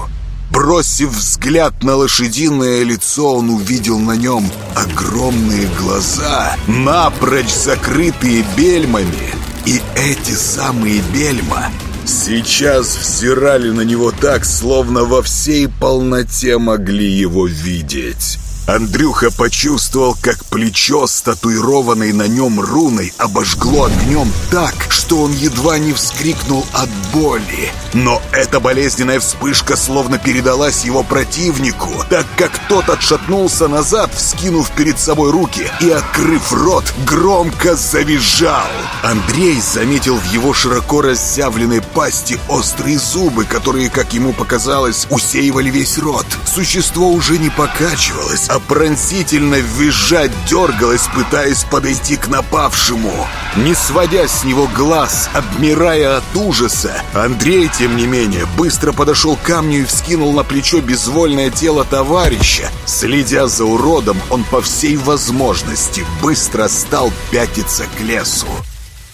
Бросив взгляд на лошадиное лицо, он увидел на нем огромные глаза, напрочь закрытые бельмами. И эти самые бельма сейчас взирали на него так, словно во всей полноте могли его видеть. Андрюха почувствовал, как плечо с татуированной на нем руной обожгло огнем так, что он едва не вскрикнул от боли. Но эта болезненная вспышка словно передалась его противнику, так как тот отшатнулся назад, вскинув перед собой руки и, открыв рот, громко завизжал. Андрей заметил в его широко разъявленной пасти острые зубы, которые, как ему показалось, усеивали весь рот. Существо уже не покачивалось, пронзительно визжать дергалась, пытаясь подойти к напавшему. Не сводя с него глаз, обмирая от ужаса, Андрей, тем не менее, быстро подошел к камню и вскинул на плечо безвольное тело товарища. Следя за уродом, он по всей возможности быстро стал пятиться к лесу.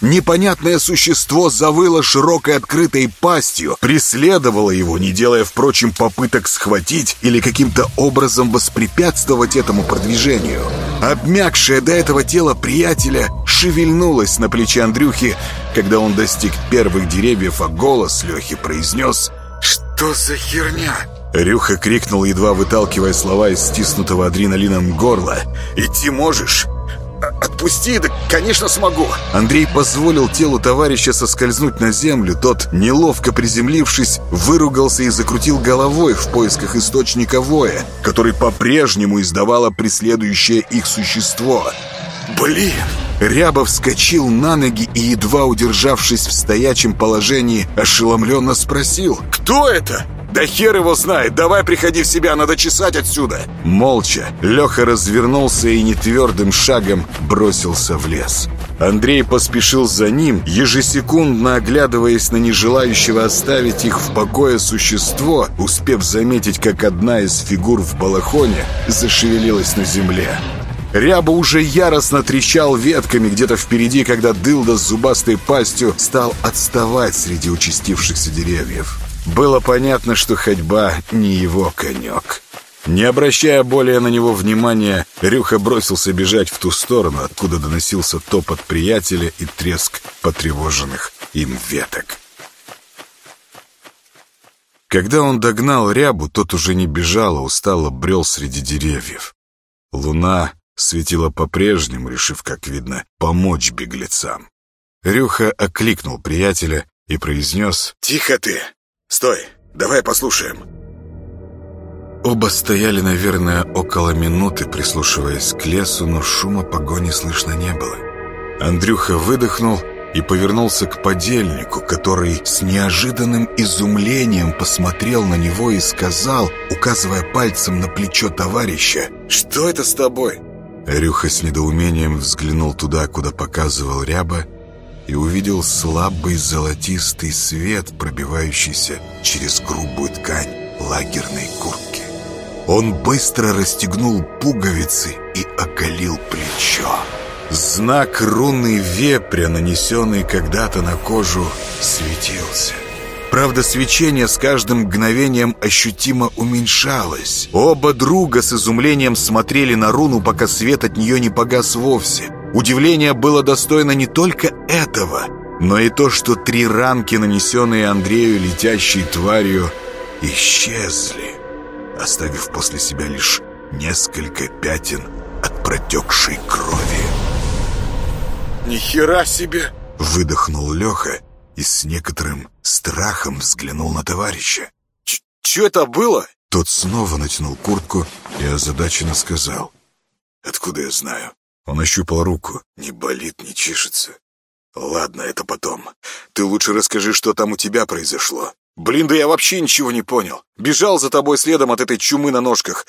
Непонятное существо завыло широкой открытой пастью, преследовало его, не делая, впрочем, попыток схватить или каким-то образом воспрепятствовать этому продвижению. Обмякшее до этого тело приятеля шевельнулось на плече Андрюхи, когда он достиг первых деревьев, а голос Лехи произнес «Что за херня?» Рюха крикнул, едва выталкивая слова из стиснутого адреналином горла. «Идти можешь?» «Отпусти, да, конечно, смогу!» Андрей позволил телу товарища соскользнуть на землю. Тот, неловко приземлившись, выругался и закрутил головой в поисках источника воя, который по-прежнему издавало преследующее их существо. «Блин!» Рябов вскочил на ноги и, едва удержавшись в стоячем положении, ошеломленно спросил «Кто это?» «Да хер его знает! Давай приходи в себя, надо чесать отсюда!» Молча Леха развернулся и нетвердым шагом бросился в лес. Андрей поспешил за ним, ежесекундно оглядываясь на нежелающего оставить их в покое существо, успев заметить, как одна из фигур в балахоне зашевелилась на земле. Ряба уже яростно трещал ветками где-то впереди, когда дылда с зубастой пастью стал отставать среди участившихся деревьев. Было понятно, что ходьба не его конек. Не обращая более на него внимания, Рюха бросился бежать в ту сторону, откуда доносился топот приятеля и треск потревоженных им веток. Когда он догнал рябу, тот уже не бежал, а устало брел среди деревьев. Луна светила по-прежнему, решив, как видно, помочь беглецам. Рюха окликнул приятеля и произнес «Тихо ты! Стой! Давай послушаем!» Оба стояли, наверное, около минуты, прислушиваясь к лесу, но шума погони слышно не было. Андрюха выдохнул и повернулся к подельнику, который с неожиданным изумлением посмотрел на него и сказал, указывая пальцем на плечо товарища, «Что это с тобой?» Рюха с недоумением взглянул туда, куда показывал Ряба, и увидел слабый золотистый свет, пробивающийся через грубую ткань лагерной куртки. Он быстро расстегнул пуговицы и оголил плечо. Знак руны вепря, нанесенный когда-то на кожу, светился. Правда, свечение с каждым мгновением ощутимо уменьшалось. Оба друга с изумлением смотрели на руну, пока свет от нее не погас вовсе. Удивление было достойно не только этого, но и то, что три ранки, нанесенные Андрею летящей тварью, исчезли, оставив после себя лишь несколько пятен от протекшей крови. «Ни хера себе!» — выдохнул Леха и с некоторым страхом взглянул на товарища. «Че это было?» Тот снова натянул куртку и озадаченно сказал. «Откуда я знаю?» Он ощупал руку. «Не болит, не чешется. Ладно, это потом. Ты лучше расскажи, что там у тебя произошло». «Блин, да я вообще ничего не понял. Бежал за тобой следом от этой чумы на ножках».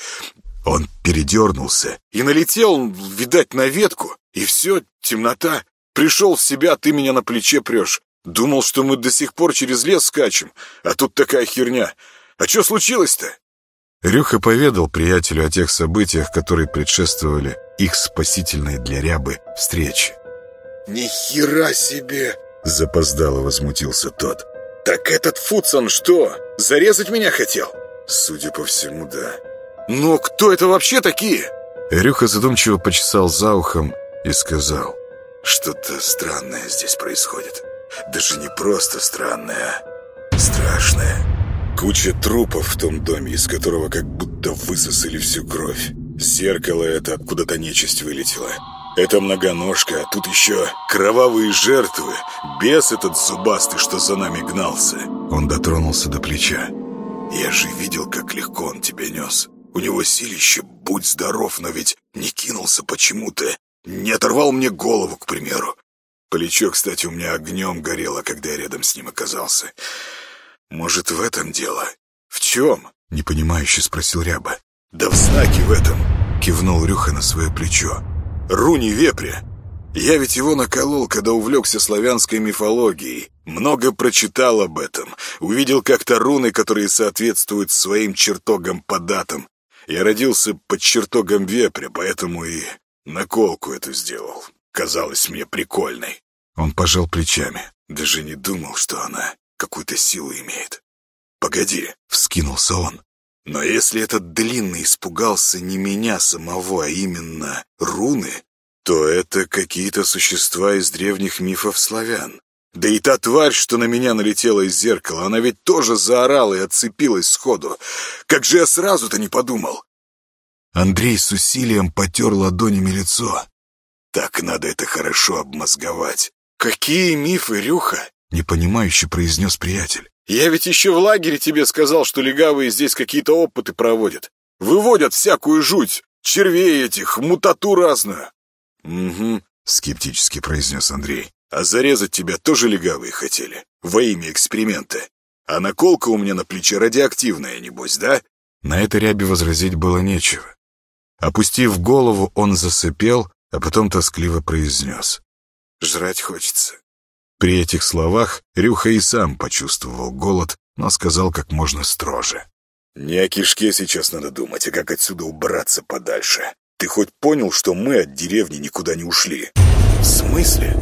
Он передернулся. «И налетел, видать, на ветку. И все, темнота. Пришел в себя, ты меня на плече прешь. Думал, что мы до сих пор через лес скачем, а тут такая херня. А что случилось-то?» Рюха поведал приятелю о тех событиях, которые предшествовали их спасительной для рябы встрече. «Ни хера себе!» — запоздало возмутился тот. «Так этот Фудсон что, зарезать меня хотел?» «Судя по всему, да». «Но кто это вообще такие?» Рюха задумчиво почесал за ухом и сказал, «Что-то странное здесь происходит». Даже не просто странное, а страшное. Куча трупов в том доме, из которого как будто высосали всю кровь. Зеркало это откуда-то нечисть вылетела. Это многоножка, а тут еще кровавые жертвы. Бес этот зубастый, что за нами гнался. Он дотронулся до плеча. Я же видел, как легко он тебя нес. У него силище, будь здоров, но ведь не кинулся почему-то. Не оторвал мне голову, к примеру. Плечо, кстати, у меня огнем горело, когда я рядом с ним оказался. Может, в этом дело? В чем? Непонимающе спросил Ряба. Да в знаке в этом, кивнул Рюха на свое плечо. Руни вепря. Я ведь его наколол, когда увлекся славянской мифологией. Много прочитал об этом. Увидел как-то руны, которые соответствуют своим чертогам по датам. Я родился под чертогом вепря, поэтому и наколку эту сделал. Казалось мне прикольной. Он пожал плечами. Даже не думал, что она какую-то силу имеет. «Погоди», — вскинулся он. «Но если этот длинный испугался не меня самого, а именно руны, то это какие-то существа из древних мифов славян. Да и та тварь, что на меня налетела из зеркала, она ведь тоже заорала и отцепилась сходу. Как же я сразу-то не подумал?» Андрей с усилием потер ладонями лицо. «Так надо это хорошо обмозговать». «Какие мифы, Рюха?» — непонимающе произнес приятель. «Я ведь еще в лагере тебе сказал, что легавые здесь какие-то опыты проводят. Выводят всякую жуть, червей этих, мутату разную». «Угу», — скептически произнес Андрей. «А зарезать тебя тоже легавые хотели? Во имя эксперимента? А наколка у меня на плече радиоактивная, небось, да?» На это рябе возразить было нечего. Опустив голову, он засыпел, а потом тоскливо произнес. «Жрать хочется». При этих словах Рюха и сам почувствовал голод, но сказал как можно строже. «Не о кишке сейчас надо думать, а как отсюда убраться подальше. Ты хоть понял, что мы от деревни никуда не ушли?» «В смысле?»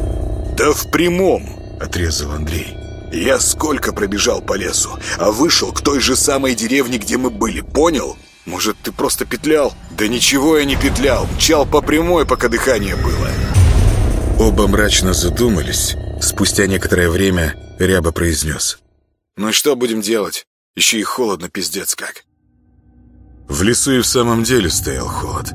«Да в прямом!» — отрезал Андрей. «Я сколько пробежал по лесу, а вышел к той же самой деревне, где мы были, понял? Может, ты просто петлял?» «Да ничего я не петлял, мчал по прямой, пока дыхание было». Оба мрачно задумались. Спустя некоторое время Ряба произнес. «Ну и что будем делать? Еще и холодно, пиздец как». В лесу и в самом деле стоял холод.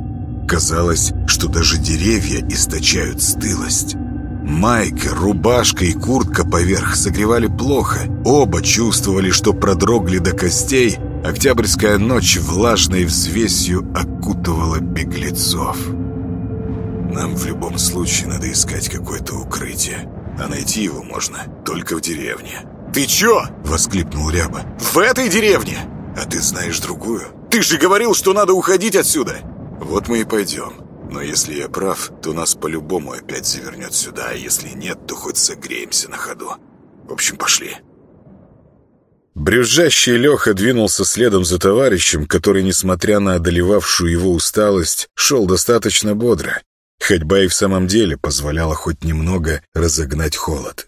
Казалось, что даже деревья источают стылость. Майка, рубашка и куртка поверх согревали плохо. Оба чувствовали, что продрогли до костей. Октябрьская ночь влажной взвесью окутывала беглецов. Нам в любом случае надо искать какое-то укрытие. А найти его можно только в деревне. «Ты чё?» — воскликнул Ряба. «В этой деревне?» «А ты знаешь другую?» «Ты же говорил, что надо уходить отсюда!» «Вот мы и пойдем. Но если я прав, то нас по-любому опять завернет сюда, а если нет, то хоть согреемся на ходу. В общем, пошли». Брюзжащий Леха двинулся следом за товарищем, который, несмотря на одолевавшую его усталость, шел достаточно бодро. Ходьба и в самом деле позволяла хоть немного разогнать холод.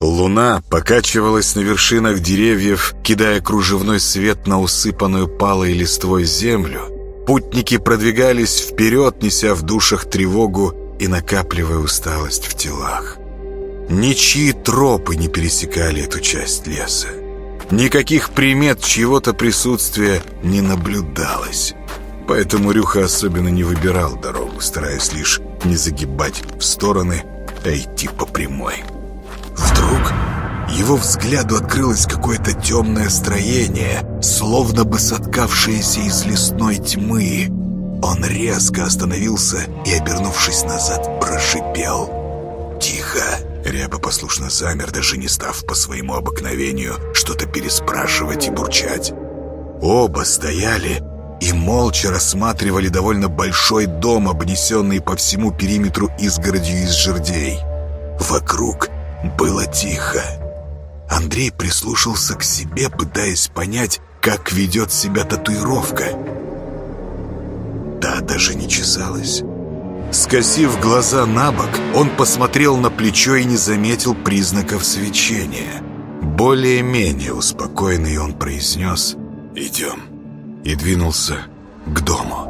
Луна покачивалась на вершинах деревьев, кидая кружевной свет на усыпанную палой листвой землю. Путники продвигались вперед, неся в душах тревогу и накапливая усталость в телах. Ничьи тропы не пересекали эту часть леса. Никаких примет чьего-то присутствия не наблюдалось. Поэтому Рюха особенно не выбирал дорогу, стараясь лишь не загибать в стороны, а идти по прямой. Вдруг его взгляду открылось какое-то темное строение, словно бы соткавшееся из лесной тьмы. Он резко остановился и, обернувшись назад, прошипел. «Тихо!» Ряба послушно замер, даже не став по своему обыкновению что-то переспрашивать и бурчать. Оба стояли и молча рассматривали довольно большой дом, обнесенный по всему периметру изгородью из жердей. Вокруг было тихо. Андрей прислушался к себе, пытаясь понять, как ведет себя татуировка. Та даже не чесалась. Скосив глаза на бок, он посмотрел на плечо и не заметил признаков свечения. Более-менее успокоенный он произнес «Идем» и двинулся к дому.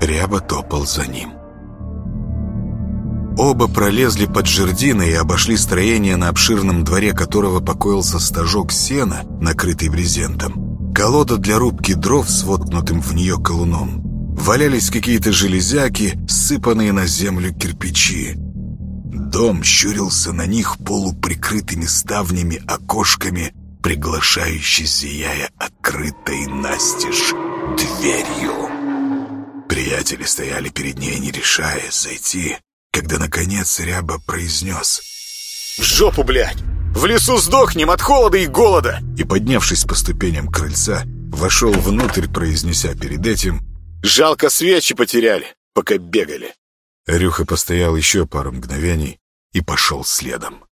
Ряба топал за ним. Оба пролезли под жердиной и обошли строение, на обширном дворе которого покоился стажок сена, накрытый брезентом. Колода для рубки дров с воткнутым в нее колуном. Валялись какие-то железяки, сыпанные на землю кирпичи. Дом щурился на них полуприкрытыми ставнями, окошками, приглашающе зияя открытой настежь дверью. Приятели стояли перед ней, не решая зайти, когда, наконец, Ряба произнес «В жопу, блядь! В лесу сдохнем от холода и голода!» И, поднявшись по ступеням крыльца, вошел внутрь, произнеся перед этим «Жалко, свечи потеряли, пока бегали!» Рюха постоял еще пару мгновений и пошел следом.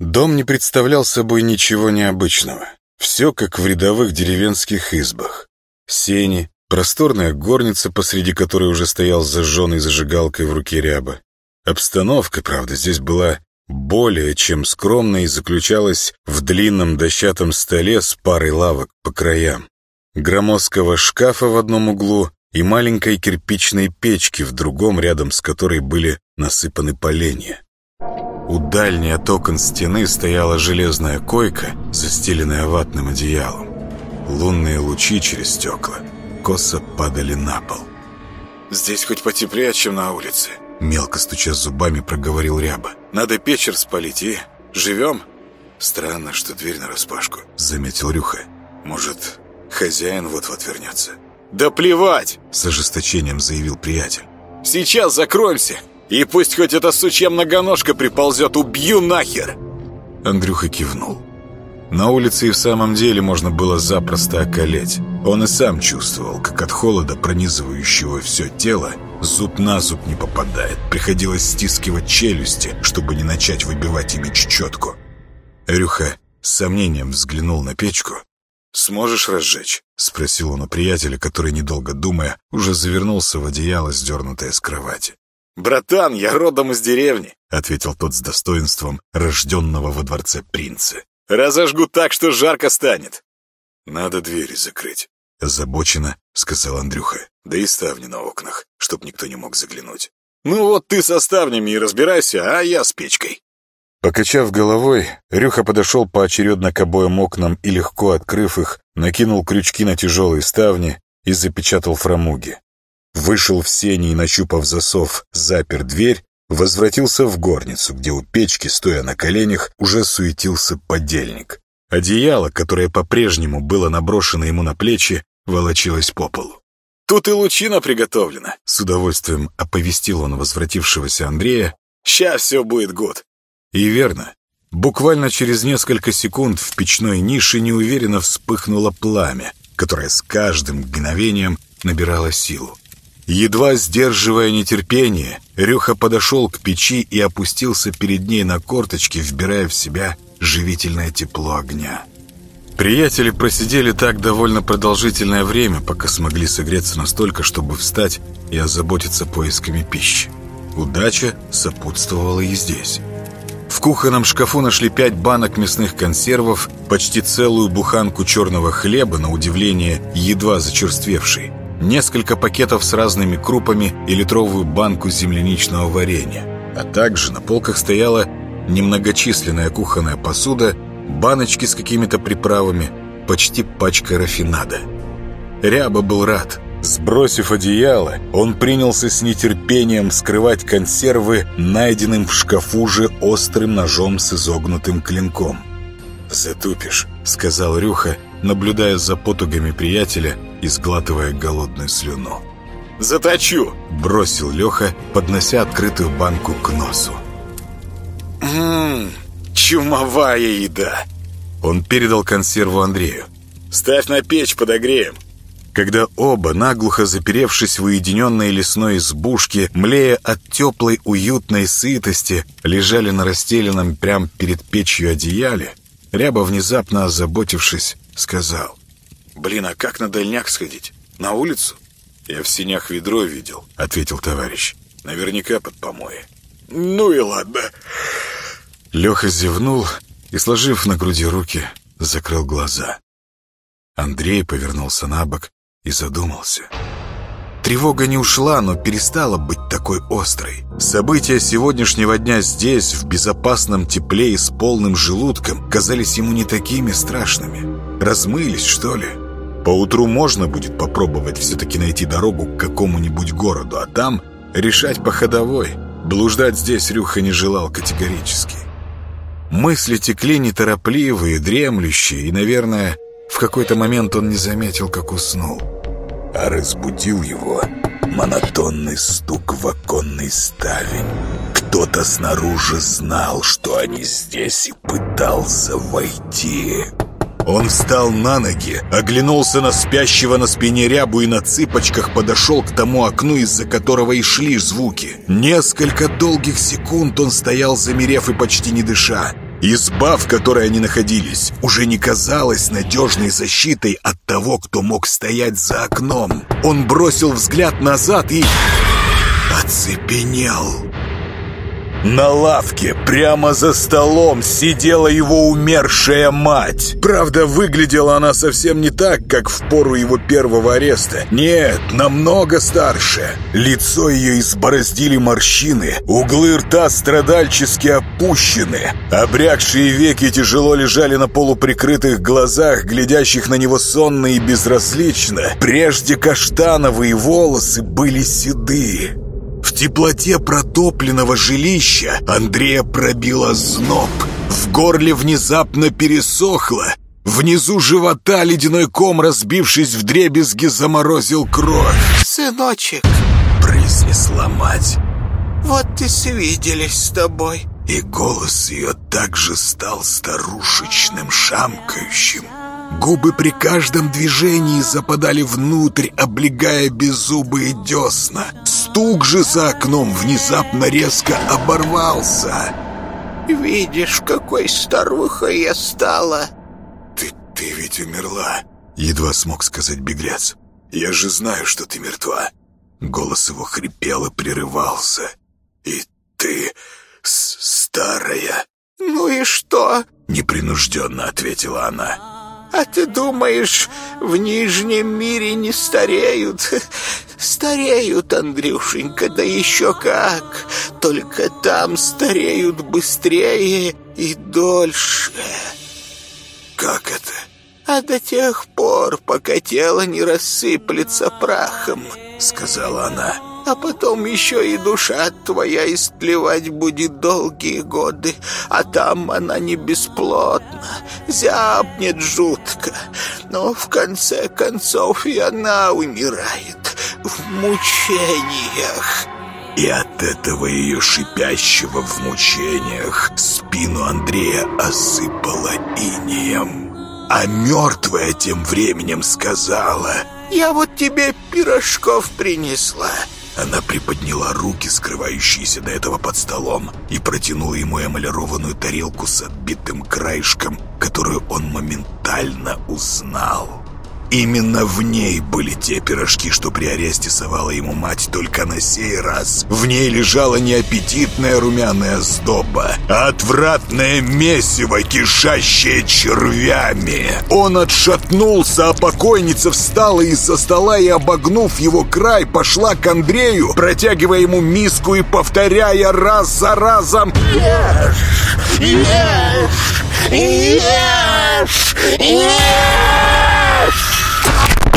Дом не представлял собой ничего необычного. Все как в рядовых деревенских избах. Сени, просторная горница, посреди которой уже стоял зажженный зажигалкой в руке ряба, Обстановка, правда, здесь была более чем скромной и заключалась в длинном дощатом столе с парой лавок по краям, громоздкого шкафа в одном углу и маленькой кирпичной печки в другом, рядом с которой были насыпаны поленья. У дальней от окон стены стояла железная койка, застеленная ватным одеялом. Лунные лучи через стекла косо падали на пол. «Здесь хоть потеплее, чем на улице», — мелко стуча зубами проговорил Ряба. «Надо печь распалить и... живем?» «Странно, что дверь нараспашку», — заметил Рюха. «Может, хозяин вот-вот вернется?» «Да плевать!» — с ожесточением заявил приятель. «Сейчас закроемся, и пусть хоть эта сучья многоножка приползет, убью нахер!» Андрюха кивнул. На улице и в самом деле можно было запросто околеть. Он и сам чувствовал, как от холода, пронизывающего все тело, зуб на зуб не попадает. Приходилось стискивать челюсти, чтобы не начать выбивать ими чечетку. Рюха с сомнением взглянул на печку. «Сможешь разжечь?» — спросил он у приятеля, который, недолго думая, уже завернулся в одеяло, сдернутое с кровати. «Братан, я родом из деревни», — ответил тот с достоинством рожденного во дворце принца. Разожгу так, что жарко станет. Надо двери закрыть. Озабоченно, сказал Андрюха. Да и ставни на окнах, чтоб никто не мог заглянуть. Ну вот ты со ставнями и разбирайся, а я с печкой. Покачав головой, Рюха подошел поочередно к обоим окнам и, легко открыв их, накинул крючки на тяжелые ставни и запечатал фрамуги. Вышел в сени и, нащупав засов, запер дверь возвратился в горницу, где у печки, стоя на коленях, уже суетился подельник. Одеяло, которое по-прежнему было наброшено ему на плечи, волочилось по полу. «Тут и лучина приготовлена», — с удовольствием оповестил он возвратившегося Андрея. «Ща все будет год». И верно. Буквально через несколько секунд в печной нише неуверенно вспыхнуло пламя, которое с каждым мгновением набирало силу. Едва сдерживая нетерпение, Рюха подошел к печи и опустился перед ней на корточки, вбирая в себя живительное тепло огня. Приятели просидели так довольно продолжительное время, пока смогли согреться настолько, чтобы встать и озаботиться поисками пищи. Удача сопутствовала и здесь. В кухонном шкафу нашли пять банок мясных консервов, почти целую буханку черного хлеба, на удивление едва зачерствевший, несколько пакетов с разными крупами и литровую банку земляничного варенья. А также на полках стояла немногочисленная кухонная посуда, баночки с какими-то приправами, почти пачка рафинада. Ряба был рад. Сбросив одеяло, он принялся с нетерпением скрывать консервы, найденным в шкафу же острым ножом с изогнутым клинком. «Затупишь», — сказал Рюха, наблюдая за потугами приятеля и сглатывая голодную слюну. «Заточу!» — бросил Леха, поднося открытую банку к носу. «Ммм, чумовая еда!» Он передал консерву Андрею. «Ставь на печь, подогреем!» Когда оба, наглухо заперевшись в уединенной лесной избушке, млея от теплой уютной сытости, лежали на расстеленном прямо перед печью одеяле, Ряба, внезапно озаботившись, сказал. «Блин, а как на дальняк сходить? На улицу?» «Я в синях ведро видел», — ответил товарищ. «Наверняка под помои». «Ну и ладно». Леха зевнул и, сложив на груди руки, закрыл глаза. Андрей повернулся на бок и задумался. Тревога не ушла, но перестала быть такой острой. События сегодняшнего дня здесь, в безопасном тепле и с полным желудком, казались ему не такими страшными. Размылись, что ли? Поутру можно будет попробовать все-таки найти дорогу к какому-нибудь городу, а там решать по ходовой. Блуждать здесь Рюха не желал категорически. Мысли текли неторопливые, дремлющие, и, наверное, в какой-то момент он не заметил, как уснул а разбудил его монотонный стук в оконный ставень. Кто-то снаружи знал, что они здесь, и пытался войти. Он встал на ноги, оглянулся на спящего на спине рябу и на цыпочках подошел к тому окну, из-за которого и шли звуки. Несколько долгих секунд он стоял, замерев и почти не дыша. Изба, в которой они находились, уже не казалась надежной защитой от того, кто мог стоять за окном. Он бросил взгляд назад и... оцепенел. На лавке, прямо за столом, сидела его умершая мать. Правда, выглядела она совсем не так, как в пору его первого ареста. Нет, намного старше. Лицо ее избороздили морщины, углы рта страдальчески опущены. Обрякшие веки тяжело лежали на полуприкрытых глазах, глядящих на него сонно и безразлично. Прежде каштановые волосы были седые. В теплоте протопленного жилища Андрея пробила зноб. В горле внезапно пересохло. Внизу живота ледяной ком, разбившись в дребезги, заморозил кровь. «Сыночек!» — произнесла мать. «Вот и свиделись с тобой!» И голос ее также стал старушечным, шамкающим. Губы при каждом движении западали внутрь, облегая беззубые десна. Стук же за окном внезапно резко оборвался. «Видишь, какой старухой я стала!» «Ты, ты ведь умерла!» Едва смог сказать беглец. «Я же знаю, что ты мертва!» Голос его хрипел и прерывался. «И ты старая!» «Ну и что?» Непринужденно ответила она. А ты думаешь, в Нижнем мире не стареют? Стареют, Андрюшенька, да еще как. Только там стареют быстрее и дольше. Как это? А до тех пор, пока тело не рассыплется прахом, сказала она а потом еще и душа твоя истлевать будет долгие годы, а там она не бесплотна, зябнет жутко, но в конце концов и она умирает в мучениях». И от этого ее шипящего в мучениях спину Андрея осыпала инеем. А мертвая тем временем сказала «Я вот тебе пирожков принесла». Она приподняла руки, скрывающиеся до этого под столом, и протянула ему эмалированную тарелку с отбитым краешком, которую он моментально узнал. Именно в ней были те пирожки, что при аресте совала ему мать, только на сей раз. В ней лежала не аппетитная румяная сдоба, а отвратное месиво, кишащее червями. Он отшатнулся, а покойница встала из-за стола и, обогнув его край, пошла к Андрею, протягивая ему миску и повторяя раз за разом «Ешь! Ешь! Ешь! Ешь!»